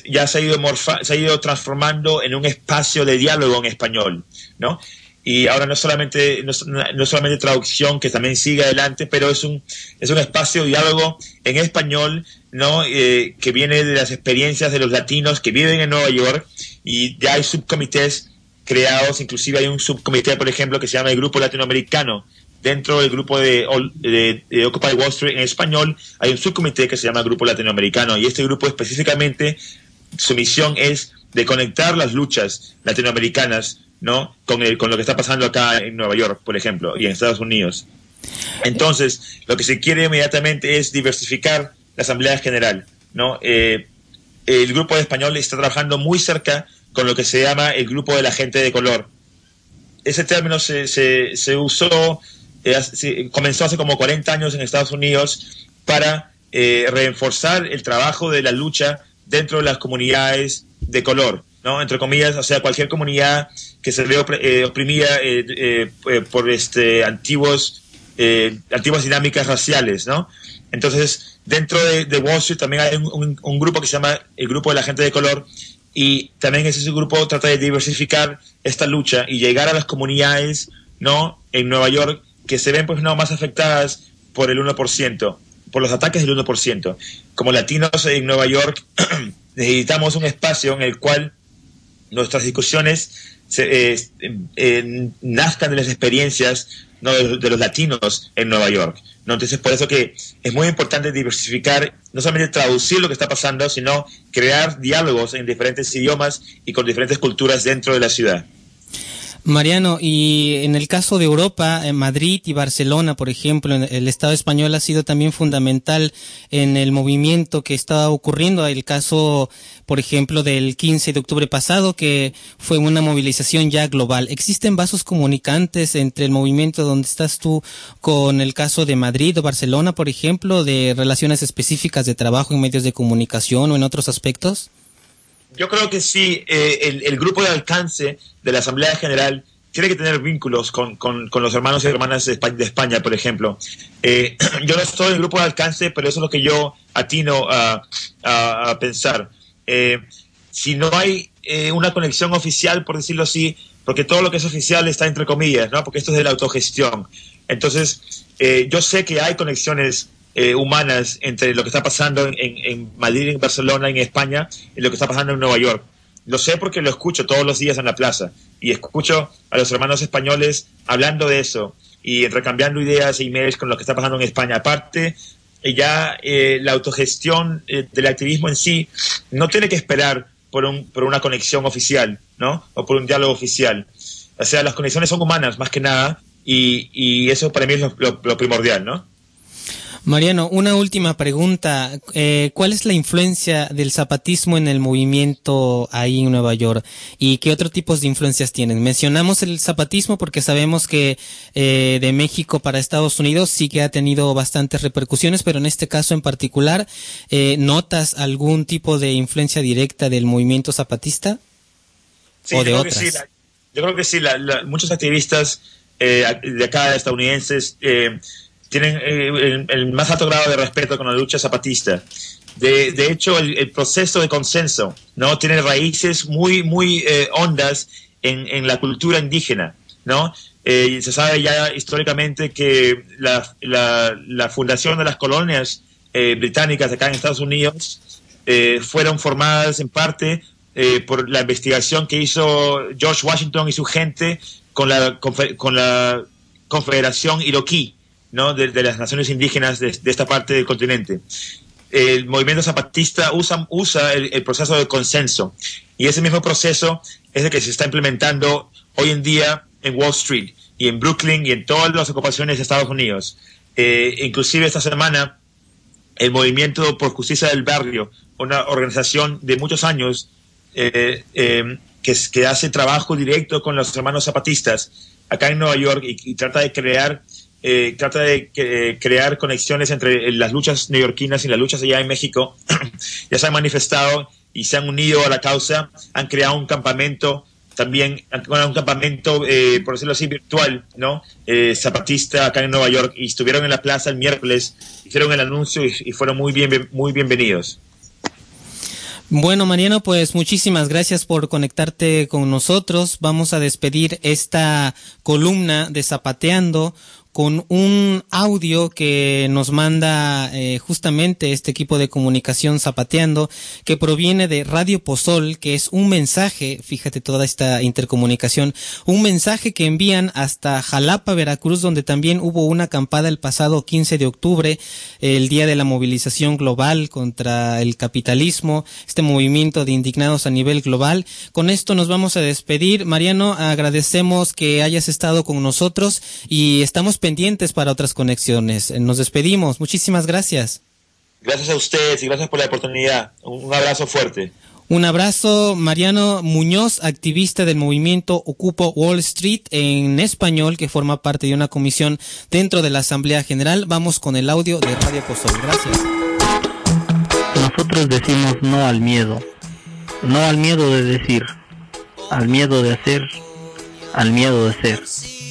ya se ha, ido se ha ido transformando en un espacio de diálogo en español, ¿no? Y ahora no solamente no, solamente traducción que también sigue adelante pero es un es un espacio de diálogo en español no Eh, que viene de las experiencias de los latinos que viven en Nueva York. Y ya hay subcomités creados inclusive hay un subcomité por ejemplo que se llama el grupo latinoamericano. Dentro del grupo de, de- de Occupy Wall Street en español hay un subcomité que se llama grupo latinoamericano. Y este grupo específicamente su misión es de conectar las luchas latinoamericanas ¿no? con, el- con lo que está pasando acá en Nueva York, por ejemplo, y en Estados Unidos. Entonces, lo que se quiere inmediatamente es diversificar la Asamblea General. ¿no? Eh, el grupo de español está trabajando muy cerca con lo que se llama el grupo de la gente de color. Ese término se, se, usó, eh, se- comenzó hace como 40 años en Estados Unidos para eh, reforzar el trabajo de la lucha dentro de las comunidades de color, ¿no? Entre comillas, o sea, cualquier comunidad que se ve eh, oprimida eh, eh, por este antiguos antiguas dinámicas raciales, ¿no? Entonces, dentro de, de Wall también hay un grupo que se llama el grupo de la gente de color y también ese grupo trata de diversificar esta lucha y llegar a las comunidades, ¿no? En Nueva York que se ven pues no más afectadas por el 1%, por los ataques del 1%. Como latinos en Nueva York necesitamos un espacio en el cual nuestras discusiones se, eh, eh, nazcan de las experiencias ¿no? de, los latinos en Nueva York. ¿no? Entonces, por eso que es muy importante diversificar, no solamente traducir lo que está pasando, sino crear diálogos en diferentes idiomas y con diferentes culturas dentro de la ciudad. Mariano, y en el caso de Europa, en Madrid y Barcelona, por ejemplo, el Estado español ha sido también fundamental en el movimiento que estaba ocurriendo. El caso, por ejemplo, del 15 de octubre pasado, que fue una movilización ya global. ¿Existen vasos comunicantes entre el movimiento donde estás tú con el caso de Madrid o Barcelona, por ejemplo, de relaciones específicas de trabajo en medios de comunicación o en otros aspectos? Yo creo que sí, eh, el, grupo de alcance de la Asamblea General tiene que tener vínculos con, con- los hermanos y hermanas de España, de España, por ejemplo. Eh, yo no estoy en el grupo de alcance, pero eso es lo que yo atino a, a- pensar. Eh, si no hay eh, una conexión oficial, por decirlo así, porque todo lo que es oficial está entre comillas, ¿no? Porque esto es de la autogestión. Entonces, yo sé que hay conexiones eh, humanas entre lo que está pasando en, en- Madrid, en Barcelona, en España, y lo que está pasando en Nueva York. Lo sé porque lo escucho todos los días en la plaza y escucho a los hermanos españoles hablando de eso y recambiando ideas e emails con lo que está pasando en España. Aparte, ya eh, la autogestión eh, del activismo en sí no tiene que esperar por, un, por una conexión oficial, ¿no? O por un diálogo oficial. O sea, las conexiones son humanas más que nada y, y eso para mí es lo- lo primordial, ¿no? Mariano, una última pregunta. Eh, ¿Cuál es la influencia del zapatismo en el movimiento ahí en Nueva York? ¿Y qué otros tipos de influencias tienen? Mencionamos el zapatismo porque sabemos que eh, de México para Estados Unidos sí que ha tenido bastantes repercusiones, pero en este caso en particular, eh, ¿notas algún tipo de influencia directa del movimiento zapatista? Sí, ¿O de yo creo que otras? sí, la- yo creo que sí, la- la- muchos activistas eh, de acá, estadounidenses, eh, tienen eh, el, más alto grado de respeto con la lucha zapatista. De, de hecho, el, proceso de consenso no tiene raíces muy, muy eh, hondas en, en la cultura indígena. ¿no? Eh, se sabe ya históricamente que la, la- fundación de las colonias eh, británicas acá en Estados Unidos fueron formadas en parte por la investigación que hizo George Washington y su gente con la, con la Confederación Iroquí, ¿no? de, las naciones indígenas de, esta parte del continente. El movimiento zapatista usa, usa el, proceso de consenso y ese mismo proceso es el que se está implementando hoy en día en Wall Street y en Brooklyn y en todas las ocupaciones de Estados Unidos. Eh, inclusive esta semana el Movimiento por Justicia del Barrio, una organización de muchos años eh, eh, que, hace trabajo directo con los hermanos zapatistas acá en Nueva York y trata de crear eh, trata de eh, crear conexiones entre eh, las luchas neoyorquinas y las luchas allá en México. ya se han manifestado y se han unido a la causa, han creado un campamento también un campamento, eh, por decirlo así, virtual, ¿no? Eh, zapatista acá en Nueva York y estuvieron en la plaza el miércoles, hicieron el anuncio y, y fueron muy bien, muy bienvenidos. Bueno, Mariano, pues muchísimas gracias por conectarte con nosotros. Vamos a despedir esta columna de Zapateando con un audio que nos manda eh, justamente este equipo de comunicación Zapateando, que proviene de Radio Pozol, que es un mensaje, fíjate toda esta intercomunicación, un mensaje que envían hasta Jalapa, Veracruz, donde también hubo una acampada el pasado 15 de octubre, el día de la movilización global contra el capitalismo, este movimiento de indignados a nivel global. Con esto nos vamos a despedir. Mariano, agradecemos que hayas estado con nosotros y estamos pendientes para otras conexiones. Nos despedimos. Muchísimas gracias. Gracias a ustedes y gracias por la oportunidad. Un un abrazo fuerte. Un abrazo, Mariano Muñoz, activista del movimiento Ocupo Wall Street en español, que forma parte de una comisión dentro de la Asamblea General. Vamos con el audio de Radio Pozol. Gracias. Nosotros decimos no al miedo, no al miedo de decir, al miedo de hacer, al miedo de ser.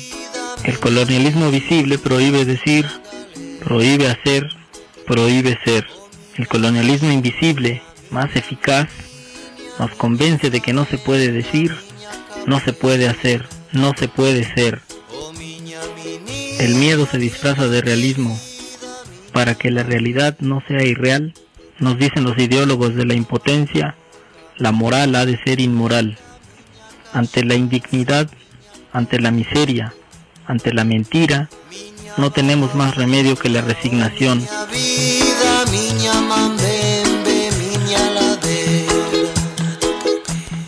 El colonialismo visible prohíbe decir, prohíbe hacer, prohíbe ser. El colonialismo invisible, más eficaz, nos convence de que no se puede decir, no se puede hacer, no se puede ser. El miedo se disfraza de realismo. Para que la realidad no sea irreal, nos dicen los ideólogos de la impotencia, la moral ha de ser inmoral. Ante la indignidad, ante la miseria, ante la mentira, no tenemos más remedio que la resignación.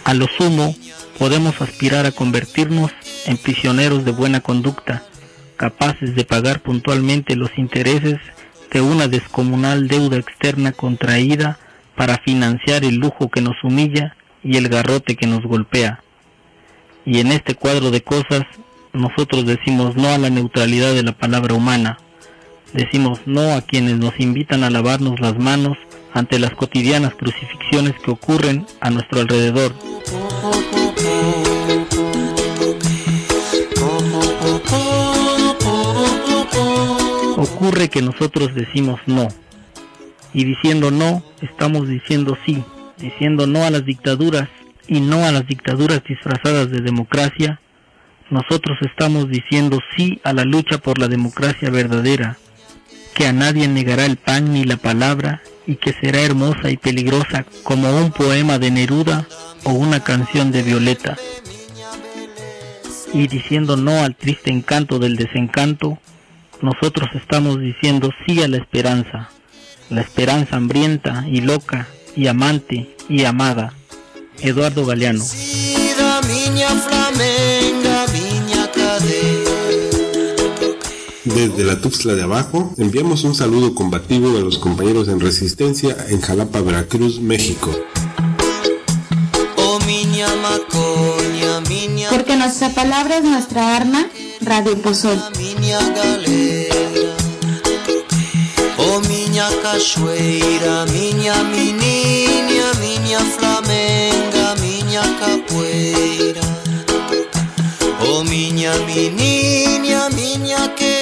A lo sumo, podemos aspirar a convertirnos en prisioneros de buena conducta, capaces de pagar puntualmente los intereses de una descomunal deuda externa contraída para financiar el lujo que nos humilla y el garrote que nos golpea. Y en este cuadro de cosas, nosotros decimos no a la neutralidad de la palabra humana, decimos no a quienes nos invitan a lavarnos las manos ante las cotidianas crucifixiones que ocurren a nuestro alrededor. Ocurre que nosotros decimos no. Y diciendo no, estamos diciendo sí. Diciendo no a las dictaduras y no a las dictaduras disfrazadas de democracia, nosotros estamos diciendo sí a la lucha por la democracia verdadera, que a nadie negará el pan ni la palabra y que será hermosa y peligrosa como un poema de Neruda o una canción de Violeta. Y diciendo no al triste encanto del desencanto, nosotros estamos diciendo sí a la esperanza, la esperanza hambrienta y loca y amante y amada. Eduardo Galeano. Desde la Tuxtla de Abajo, enviamos un saludo combativo a los compañeros en resistencia en Jalapa, Veracruz, México. Oh miña macoña, miña Porque nuestra palabra es nuestra arma, Radio Pozol. miña galera Oh miña cachoeira, miña meniña, miña flamenga, miña capoeira Oh miña meniña, miña querida,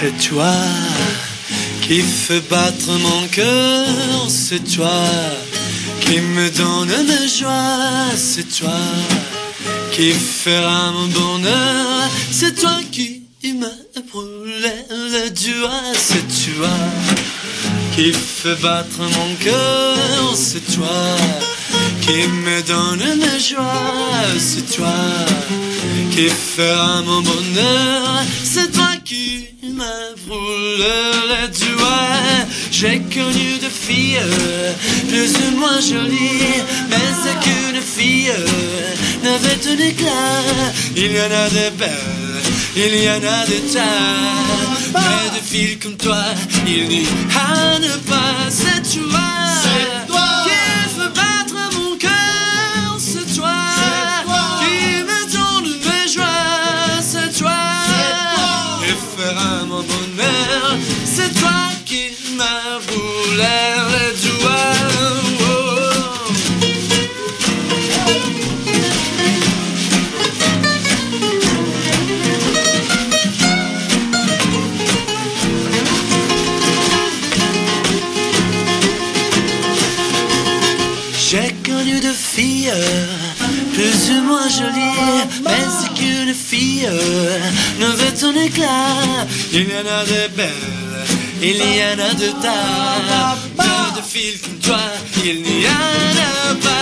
C'est toi qui fais battre mon cœur, c'est toi qui me donne la joie, c'est toi qui fera mon bonheur, c'est toi qui me brûlé le doigt, c'est toi qui fait battre mon cœur, c'est toi qui me donne la joie, c'est toi qui fera mon bonheur, c'est toi qui brûle les doigts. J'ai connu des filles plus ou moins jolies, mais c'est qu'une fille n'avait un éclat. Il y en a des belles, il y en a des tas, mais de filles comme toi, il n'y a pas. C'est toi, J'ai connu de filles plus ou moins jolies, mais c'est qu'une fille ne veut ton éclat. Il y en a de belles, il y en a de tas, de, de filles comme toi, il n'y en a pas.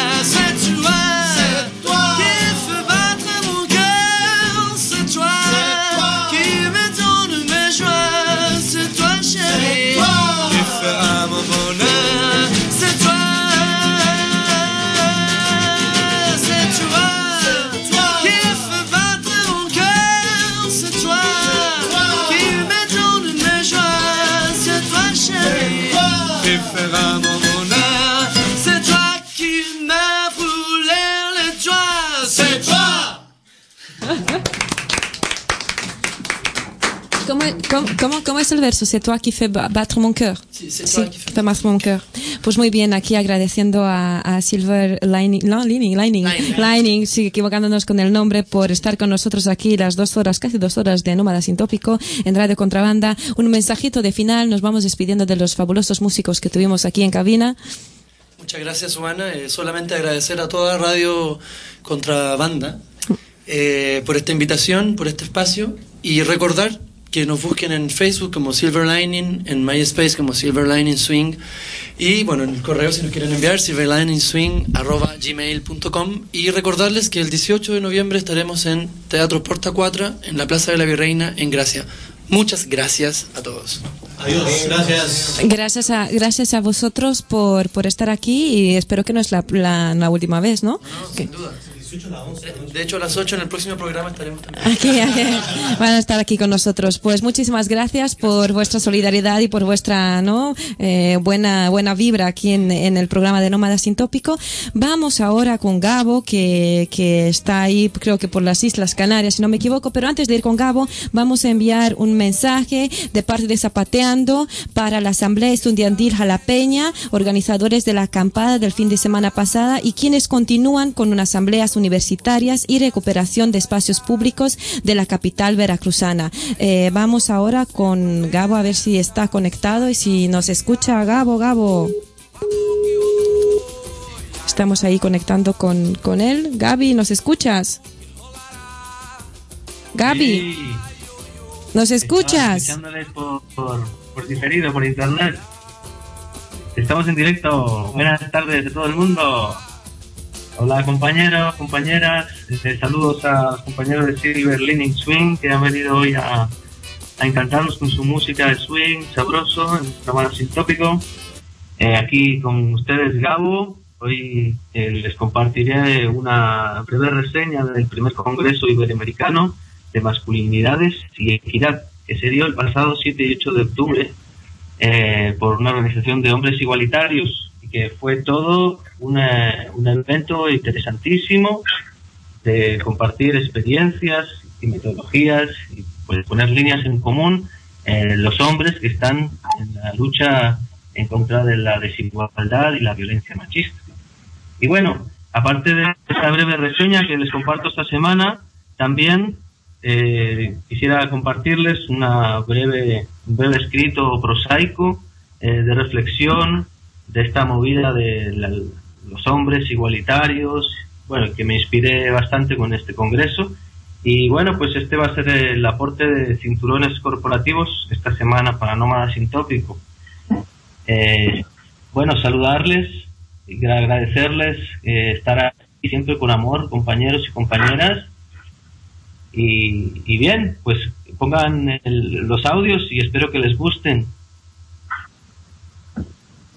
¿Cómo, cómo, cómo- cómo es el verso? C'est toi qui fais ba- battre mon cœur. Sí, c'est toi qui fait battre mon cœur. Pues muy bien, aquí agradeciendo a, a Silver Lining, no, Lining, Lining, Lining, sí, equivocándonos con el nombre, por estar con nosotros aquí las dos horas, casi dos horas de Nómada Sin Tópico en Radio Contrabanda. Un mensajito de final, nos vamos despidiendo de los fabulosos músicos que tuvimos aquí en cabina. Muchas gracias, Juana. Eh, solamente agradecer a toda Radio Contrabanda eh, por esta invitación, por este espacio y recordar que nos busquen en Facebook como Silver Lining, en MySpace como Silver Lining Swing y bueno, en el correo si nos quieren enviar silverliningswing@gmail.com y recordarles que el 18 de noviembre estaremos en Teatro Porta 4 en la Plaza de la Virreina en Gracia. Muchas gracias a todos. Adiós, gracias. Gracias a, gracias a vosotros por, por estar aquí y espero que no es la, la, la última vez, ¿no? Que- De hecho, a las 8 en el próximo programa estaremos también. Aquí, aquí, van a estar aquí con nosotros. Pues muchísimas gracias por vuestra solidaridad y por vuestra no Eh, buena buena vibra aquí en, en el programa de Nómada Sin Tópico. Vamos ahora con Gabo, que, que está ahí, creo que por las Islas Canarias, si no me equivoco. Pero antes de ir con Gabo, vamos a enviar un mensaje de parte de Zapateando para la Asamblea Estudiantil Jalapeña, organizadores de la acampada del fin de semana pasada y quienes continúan con unas universitarias y recuperación de espacios públicos de la capital veracruzana. Eh, vamos ahora con Gabo a ver si está conectado y si nos escucha Gabo, Gabo. estamos ahí conectando con, con él. Gaby, ¿nos escuchas? Gaby, Sí, ¿nos escuchas? escuchándoles por, por, por diferido, por internet. Estamos en directo. Buenas tardes a todo el mundo. Hola compañeros, compañeras. Eh, saludos a los compañeros de Silver Leaning Swing que han venido hoy a, a encantarnos con su música de swing sabroso, en programa sin tópico. Eh, aquí con ustedes Gabo. Hoy eh, les compartiré una breve reseña del primer Congreso Iberoamericano de Masculinidades y Equidad que se dio el pasado 7 y 8 de octubre eh, por una organización de hombres igualitarios y que fue todo una- un evento interesantísimo de compartir experiencias y metodologías y pues, poner líneas en común eh, los hombres que están en la lucha en contra de la desigualdad y la violencia machista. Y bueno, aparte de esta breve reseña que les comparto esta semana, también eh, quisiera compartirles una breve, un breve escrito prosaico eh, de reflexión de esta movida de la- los hombres igualitarios, bueno, que me inspiré bastante con este congreso. Y bueno, pues este va a ser el aporte de cinturones corporativos esta semana para Nómada Sin Tópico. Eh, bueno, saludarles agradecerles eh, estar aquí siempre con amor, compañeros y compañeras. Y, y bien, pues pongan el- los audios y espero que les gusten.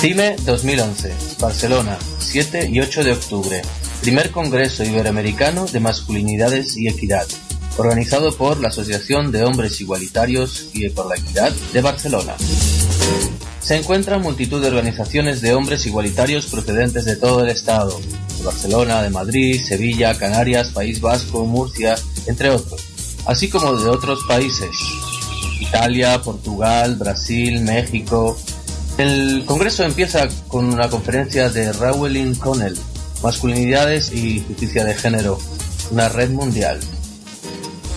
CIME 2011, Barcelona, 7 y 8 de octubre. Primer Congreso Iberoamericano de Masculinidades y Equidad, organizado por la Asociación de Hombres Igualitarios y por la Equidad de Barcelona. Se encuentran multitud de organizaciones de hombres igualitarios procedentes de todo el estado, de Barcelona, de Madrid, Sevilla, Canarias, País Vasco, Murcia, entre otros, así como de otros países, Italia, Portugal, Brasil, México. El congreso empieza con una conferencia de Rowling Connell, Masculinidades y Justicia de Género, una red mundial.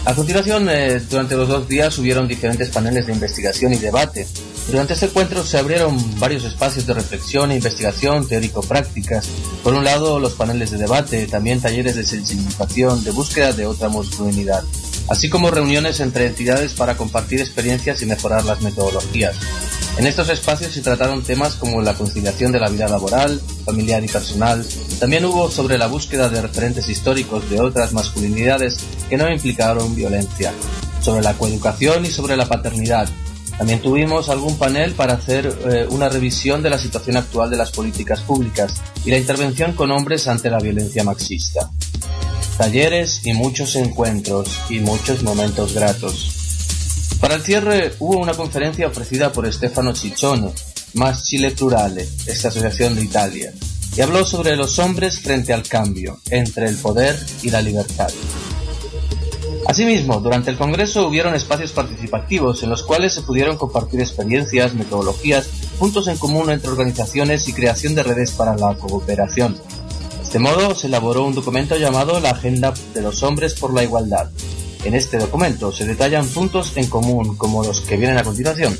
A continuación, eh, durante los dos días hubieron diferentes paneles de investigación y debate. Durante este encuentro se abrieron varios espacios de reflexión e investigación teórico-prácticas. Por un lado, los paneles de debate, también talleres de sensibilización, de búsqueda de otra masculinidad, así como reuniones entre entidades para compartir experiencias y mejorar las metodologías. En estos espacios se trataron temas como la conciliación de la vida laboral, familiar y personal. También hubo sobre la búsqueda de referentes históricos de otras masculinidades que no implicaron violencia, sobre la coeducación y sobre la paternidad. También tuvimos algún panel para hacer eh, una revisión de la situación actual de las políticas públicas y la intervención con hombres ante la violencia machista. Talleres y muchos encuentros y muchos momentos gratos. Para el cierre hubo una conferencia ofrecida por Stefano Ciccione, Más Chile Plurale, esta asociación de Italia, y habló sobre los hombres frente al cambio, entre el poder y la libertad. Asimismo, durante el Congreso hubieron espacios participativos en los cuales se pudieron compartir experiencias, metodologías, puntos en común entre organizaciones y creación de redes para la cooperación. De este modo se elaboró un documento llamado la Agenda de los Hombres por la Igualdad. En este documento se detallan puntos en común como los que vienen a continuación.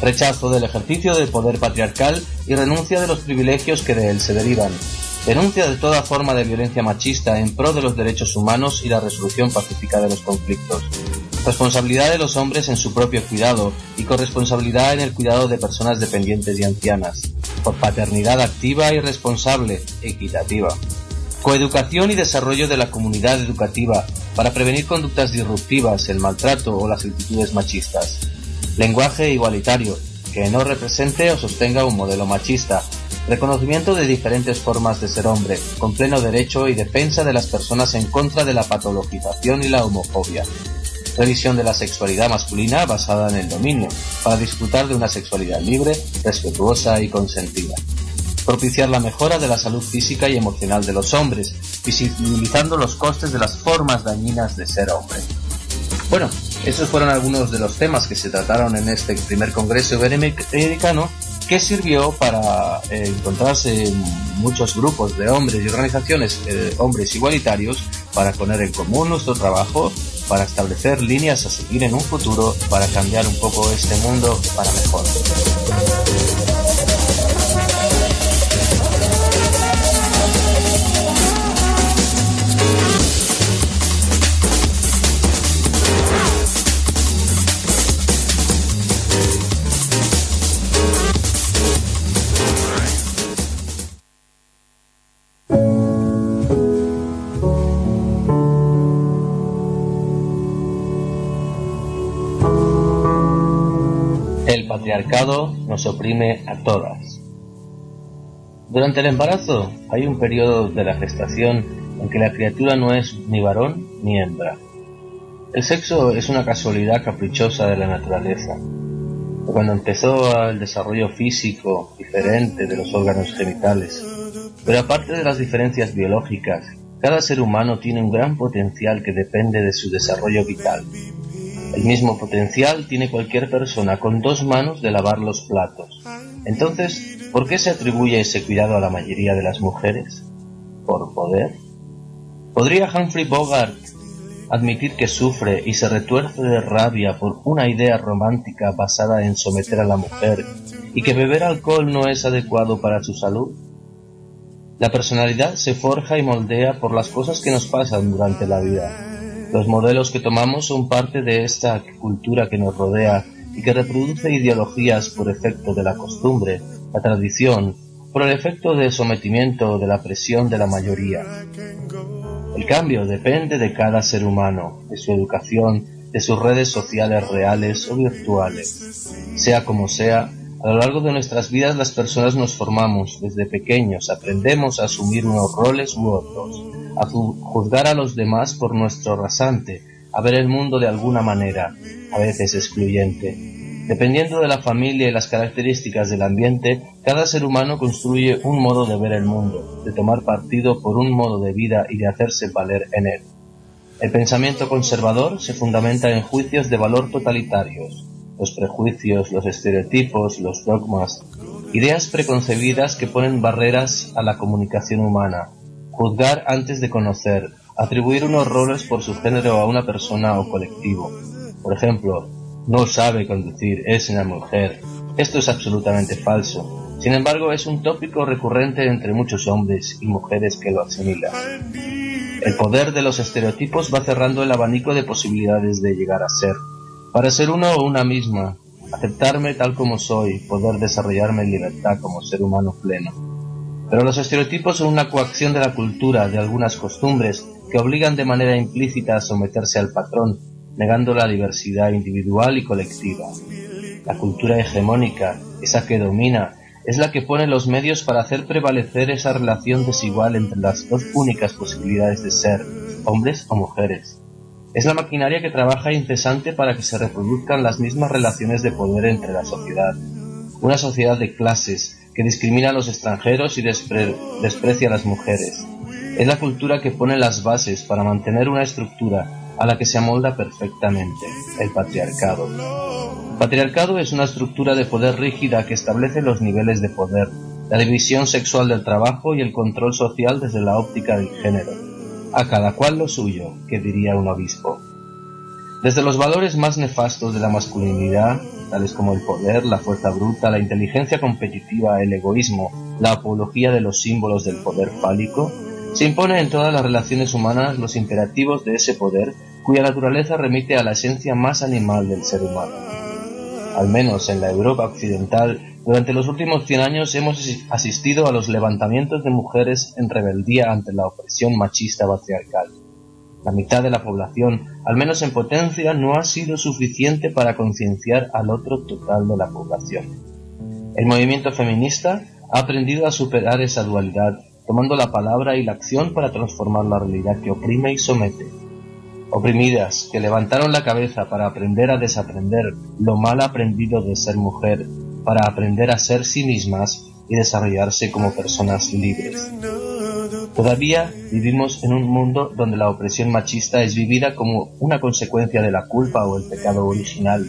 Rechazo del ejercicio del poder patriarcal y renuncia de los privilegios que de él se derivan. Denuncia de toda forma de violencia machista en pro de los derechos humanos y la resolución pacífica de los conflictos. Responsabilidad de los hombres en su propio cuidado y corresponsabilidad en el cuidado de personas dependientes y ancianas. Paternidad activa y responsable, equitativa. Coeducación y desarrollo de la comunidad educativa para prevenir conductas disruptivas, el maltrato o las actitudes machistas. Lenguaje igualitario, que no represente o sostenga un modelo machista. Reconocimiento de diferentes formas de ser hombre, con pleno derecho y defensa de las personas en contra de la patologización y la homofobia. Revisión de la sexualidad masculina basada en el dominio, para disfrutar de una sexualidad libre, respetuosa y consentida. propiciar la mejora de la salud física y emocional de los hombres, visibilizando los costes de las formas dañinas de ser hombre. Bueno, esos fueron algunos de los temas que se trataron en este primer Congreso Iberoamericano que sirvió para eh, encontrarse muchos grupos de hombres y organizaciones, eh, hombres igualitarios, para poner en común nuestro trabajo, para establecer líneas a seguir en un futuro, para cambiar un poco este mundo para mejor. Patriarcado nos oprime a todas. Durante el embarazo hay un periodo de la gestación en que la criatura no es ni varón ni hembra. El sexo es una casualidad caprichosa de la naturaleza. Cuando empezó el desarrollo físico diferente de los órganos genitales, pero aparte de las diferencias biológicas, cada ser humano tiene un gran potencial que depende de su desarrollo vital. El mismo potencial tiene cualquier persona con dos manos de lavar los platos. Entonces, ¿por qué se atribuye ese cuidado a la mayoría de las mujeres? ¿Por poder? ¿Podría Humphrey Bogart admitir que sufre y se retuerce de rabia por una idea romántica basada en someter a la mujer y que beber alcohol no es adecuado para su salud? La personalidad se forja y moldea por las cosas que nos pasan durante la vida. Los modelos que tomamos son parte de esta cultura que nos rodea y que reproduce ideologías por efecto de la costumbre, la tradición, por el efecto de sometimiento o de la presión de la mayoría. El cambio depende de cada ser humano, de su educación, de sus redes sociales reales o virtuales. Sea como sea, a lo largo de nuestras vidas las personas nos formamos, desde pequeños aprendemos a asumir unos roles u otros, a ju- juzgar a los demás por nuestro rasante, a ver el mundo de alguna manera, a veces excluyente. Dependiendo de la familia y las características del ambiente, cada ser humano construye un modo de ver el mundo, de tomar partido por un modo de vida y de hacerse valer en él. El pensamiento conservador se fundamenta en juicios de valor totalitarios, los prejuicios, los estereotipos, los dogmas, ideas preconcebidas que ponen barreras a la comunicación humana, juzgar antes de conocer, atribuir unos roles por su género a una persona o colectivo. Por ejemplo, no sabe conducir, es una mujer. Esto es absolutamente falso. Sin embargo, es un tópico recurrente entre muchos hombres y mujeres que lo asimilan. El poder de los estereotipos va cerrando el abanico de posibilidades de llegar a ser. Para ser uno o una misma, aceptarme tal como soy, poder desarrollarme en libertad como ser humano pleno. Pero los estereotipos son una coacción de la cultura, de algunas costumbres, que obligan de manera implícita a someterse al patrón, negando la diversidad individual y colectiva. La cultura hegemónica, esa que domina, es la que pone los medios para hacer prevalecer esa relación desigual entre las dos únicas posibilidades de ser, hombres o mujeres. Es la maquinaria que trabaja incesante para que se reproduzcan las mismas relaciones de poder entre la sociedad. Una sociedad de clases que discrimina a los extranjeros y despre- desprecia a las mujeres. Es la cultura que pone las bases para mantener una estructura a la que se amolda perfectamente, el patriarcado. Patriarcado es una estructura de poder rígida que establece los niveles de poder, la división sexual del trabajo y el control social desde la óptica del género. A cada cual lo suyo, que diría un obispo. Desde los valores más nefastos de la masculinidad, tales como el poder, la fuerza bruta, la inteligencia competitiva, el egoísmo, la apología de los símbolos del poder fálico, se impone en todas las relaciones humanas los imperativos de ese poder cuya naturaleza remite a la esencia más animal del ser humano. Al menos en la Europa occidental, durante los últimos 100 años hemos asi- asistido a los levantamientos de mujeres en rebeldía ante la opresión machista patriarcal. La mitad de la población, al menos en potencia, no ha sido suficiente para concienciar al otro total de la población. El movimiento feminista ha aprendido a superar esa dualidad, tomando la palabra y la acción para transformar la realidad que oprime y somete. Oprimidas, que levantaron la cabeza para aprender a desaprender lo mal aprendido de ser mujer, para aprender a ser sí mismas, y desarrollarse como personas libres. Todavía vivimos en un mundo donde la opresión machista es vivida como una consecuencia de la culpa o el pecado original,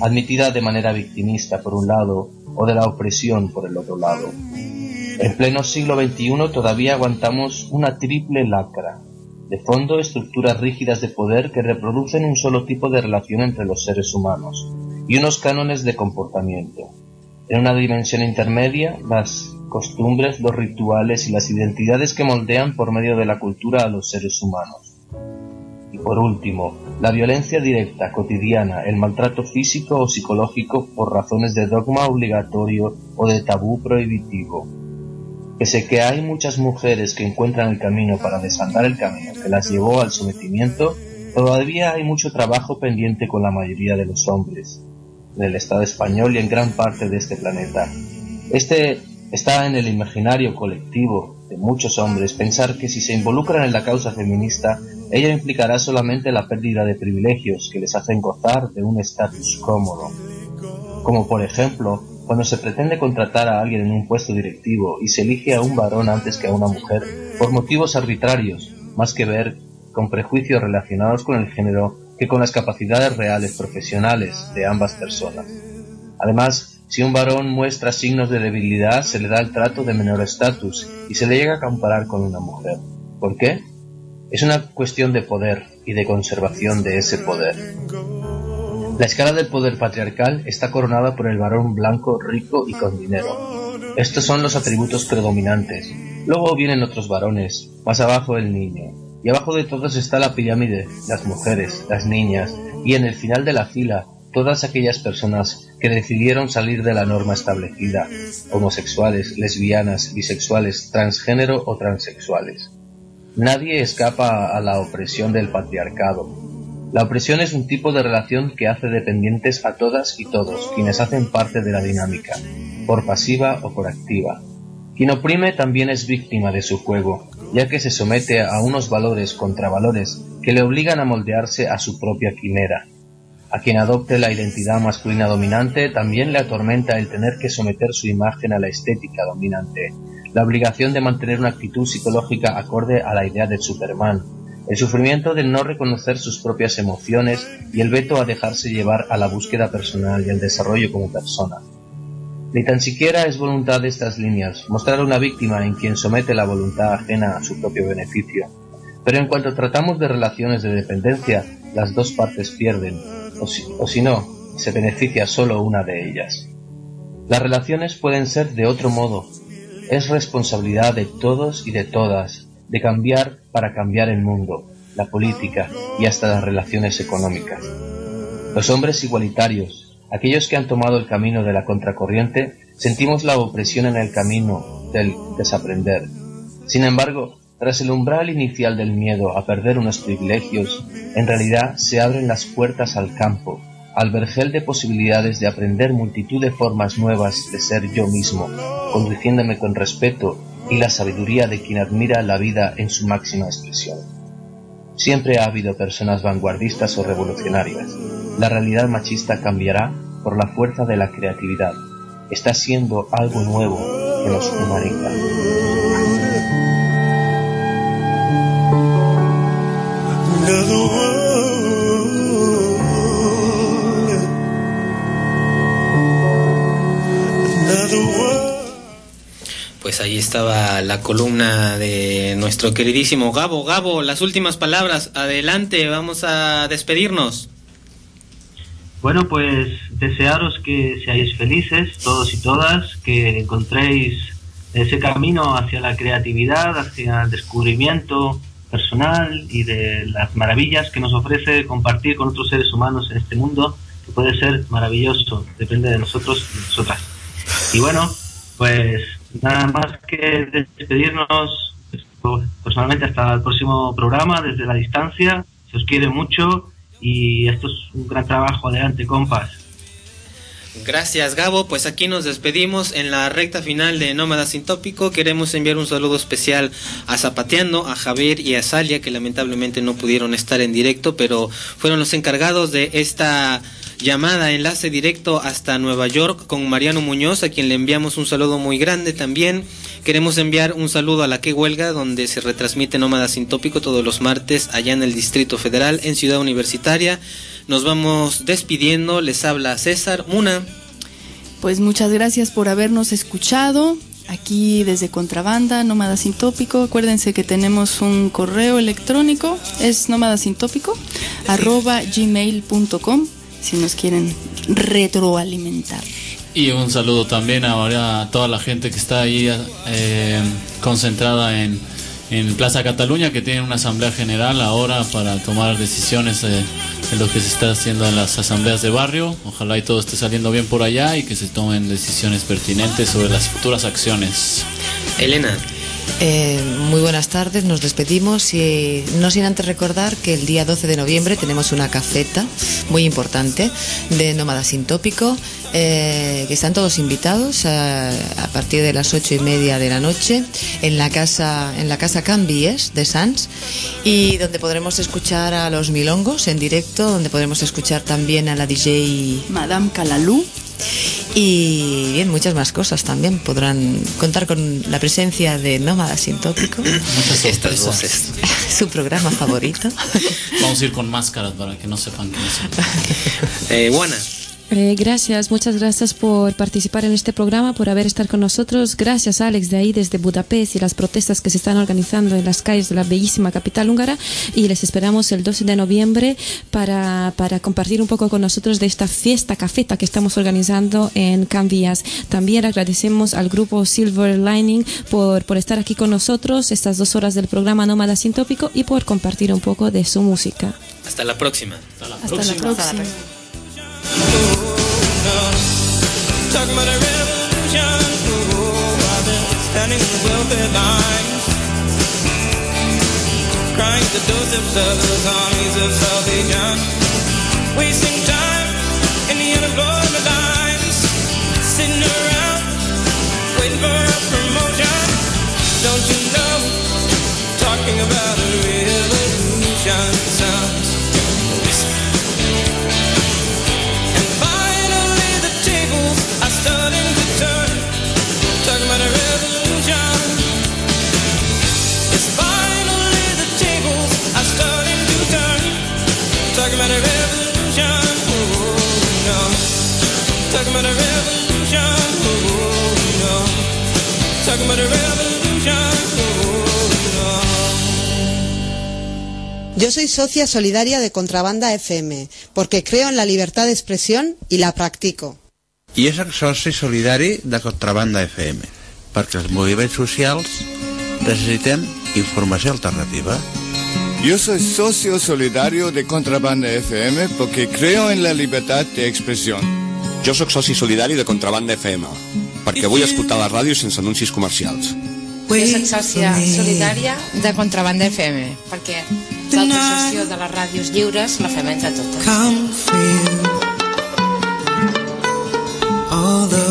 admitida de manera victimista por un lado o de la opresión por el otro lado. En pleno siglo XXI todavía aguantamos una triple lacra. De fondo, estructuras rígidas de poder que reproducen un solo tipo de relación entre los seres humanos y unos cánones de comportamiento. En una dimensión intermedia, las costumbres, los rituales y las identidades que moldean por medio de la cultura a los seres humanos. Y por último, la violencia directa, cotidiana, el maltrato físico o psicológico por razones de dogma obligatorio o de tabú prohibitivo. Pese que hay muchas mujeres que encuentran el camino para desandar el camino que las llevó al sometimiento, todavía hay mucho trabajo pendiente con la mayoría de los hombres del Estado español y en gran parte de este planeta. Este está en el imaginario colectivo de muchos hombres pensar que si se involucran en la causa feminista, ello implicará solamente la pérdida de privilegios que les hacen gozar de un estatus cómodo. Como por ejemplo, cuando se pretende contratar a alguien en un puesto directivo y se elige a un varón antes que a una mujer por motivos arbitrarios, más que ver con prejuicios relacionados con el género que con las capacidades reales profesionales de ambas personas. Además, si un varón muestra signos de debilidad, se le da el trato de menor estatus y se le llega a comparar con una mujer. ¿Por qué? Es una cuestión de poder y de conservación de ese poder. La escala del poder patriarcal está coronada por el varón blanco, rico y con dinero. Estos son los atributos predominantes. Luego vienen otros varones, más abajo el niño, y abajo de todos está la pirámide, las mujeres, las niñas, y en el final de la fila, todas aquellas personas que decidieron salir de la norma establecida, homosexuales, lesbianas, bisexuales, transgénero o transexuales. Nadie escapa a la opresión del patriarcado. La opresión es un tipo de relación que hace dependientes a todas y todos quienes hacen parte de la dinámica, por pasiva o por activa. Quien oprime también es víctima de su juego, ya que se somete a unos valores contra valores que le obligan a moldearse a su propia quimera. A quien adopte la identidad masculina dominante también le atormenta el tener que someter su imagen a la estética dominante, la obligación de mantener una actitud psicológica acorde a la idea de Superman, el sufrimiento de no reconocer sus propias emociones y el veto a dejarse llevar a la búsqueda personal y el desarrollo como persona. Ni tan siquiera es voluntad de estas líneas mostrar una víctima en quien somete la voluntad ajena a su propio beneficio. Pero en cuanto tratamos de relaciones de dependencia, las dos partes pierden, o si, o si no, se beneficia solo una de ellas. Las relaciones pueden ser de otro modo. Es responsabilidad de todos y de todas de cambiar para cambiar el mundo, la política y hasta las relaciones económicas. Los hombres igualitarios, aquellos que han tomado el camino de la contracorriente, sentimos la opresión en el camino del desaprender. Sin embargo, tras el umbral inicial del miedo a perder unos privilegios, en realidad se abren las puertas al campo, al vergel de posibilidades de aprender multitud de formas nuevas de ser yo mismo, conduciéndome con respeto y la sabiduría de quien admira la vida en su máxima expresión. Siempre ha habido personas vanguardistas o revolucionarias. La realidad machista cambiará por la fuerza de la creatividad. Está siendo algo nuevo que nos humaniza. Pues ahí estaba la columna de nuestro queridísimo Gabo. Gabo, las últimas palabras. Adelante, vamos a despedirnos. Bueno, pues desearos que seáis felices, todos y todas, que encontréis ese camino hacia la creatividad, hacia el descubrimiento personal y de las maravillas que nos ofrece compartir con otros seres humanos en este mundo, que puede ser maravilloso, depende de nosotros y de nosotras. Y bueno, pues nada más que despedirnos pues, personalmente hasta el próximo programa desde la distancia. Se os quiere mucho y esto es un gran trabajo. Adelante, compas. Gracias Gabo, pues aquí nos despedimos en la recta final de Nómada Sin Tópico. Queremos enviar un saludo especial a Zapateando, a Javier y a Salia, que lamentablemente no pudieron estar en directo, pero fueron los encargados de esta llamada, enlace directo hasta Nueva York con Mariano Muñoz, a quien le enviamos un saludo muy grande también. Queremos enviar un saludo a la que huelga, donde se retransmite Nómada Sin Tópico todos los martes allá en el Distrito Federal, en Ciudad Universitaria. Nos vamos despidiendo, les habla César Muna. Pues muchas gracias por habernos escuchado aquí desde Contrabanda, Nómada Sin Tópico. Acuérdense que tenemos un correo electrónico, es nómada sin tópico, arroba gmail.com, si nos quieren retroalimentar. Y un saludo también ahora a toda la gente que está ahí eh, concentrada en, en Plaza Cataluña, que tiene una asamblea general ahora para tomar decisiones eh, de lo que se está haciendo en las asambleas de barrio. Ojalá y todo esté saliendo bien por allá y que se tomen decisiones pertinentes sobre las futuras acciones. Elena. Eh, muy buenas tardes, nos despedimos y no sin antes recordar que el día 12 de noviembre tenemos una cafeta muy importante de Nómada Sin Tópico, eh, que están todos invitados a, partir de las ocho y media de la noche en la casa, en la casa Cambies de Sans y donde podremos escuchar a los milongos en directo, donde podremos escuchar también a la DJ Madame Calalú y bien, muchas más cosas también. Podrán contar con la presencia de Nómada Sin Tópico. Muchas Estas voces. Su programa favorito. Vamos a ir con máscaras para que no sepan quiénes son. Eh, Juana. Eh, gracias, muchas gracias por participar en este programa, por haber estado con nosotros. Gracias, Alex, de ahí desde Budapest y las protestas que se están organizando en las calles de la bellísima capital húngara. Y les esperamos el 12 de noviembre para, para compartir un poco con nosotros de esta fiesta cafeta que estamos organizando en Cambias. También agradecemos al grupo Silver Lining por, por estar aquí con nosotros estas dos horas del programa Nómada Sin Tópico y por compartir un poco de su música. Hasta la próxima. Hasta la próxima. About a revolution sounds about a revolution. Oh no. Talking about a revolution. Oh no. Talking about a revolution. Oh no. Yo soy socia solidaria de Contrabanda FM, porque creo en la libertad de expresión y la practico. I és el soci solidari de Contrabanda FM, perquè els moviments socials necessitem informació alternativa. Yo soy socio solidario de Contrabanda FM porque creo en la libertad de expresión. Jo sóc soci solidari de Contrabanda FM perquè vull escoltar la ràdio sense anuncis comercials. Jo sóc sòcia solidària de Contrabanda FM perquè l'associació de les ràdios lliures la fem entre totes. All the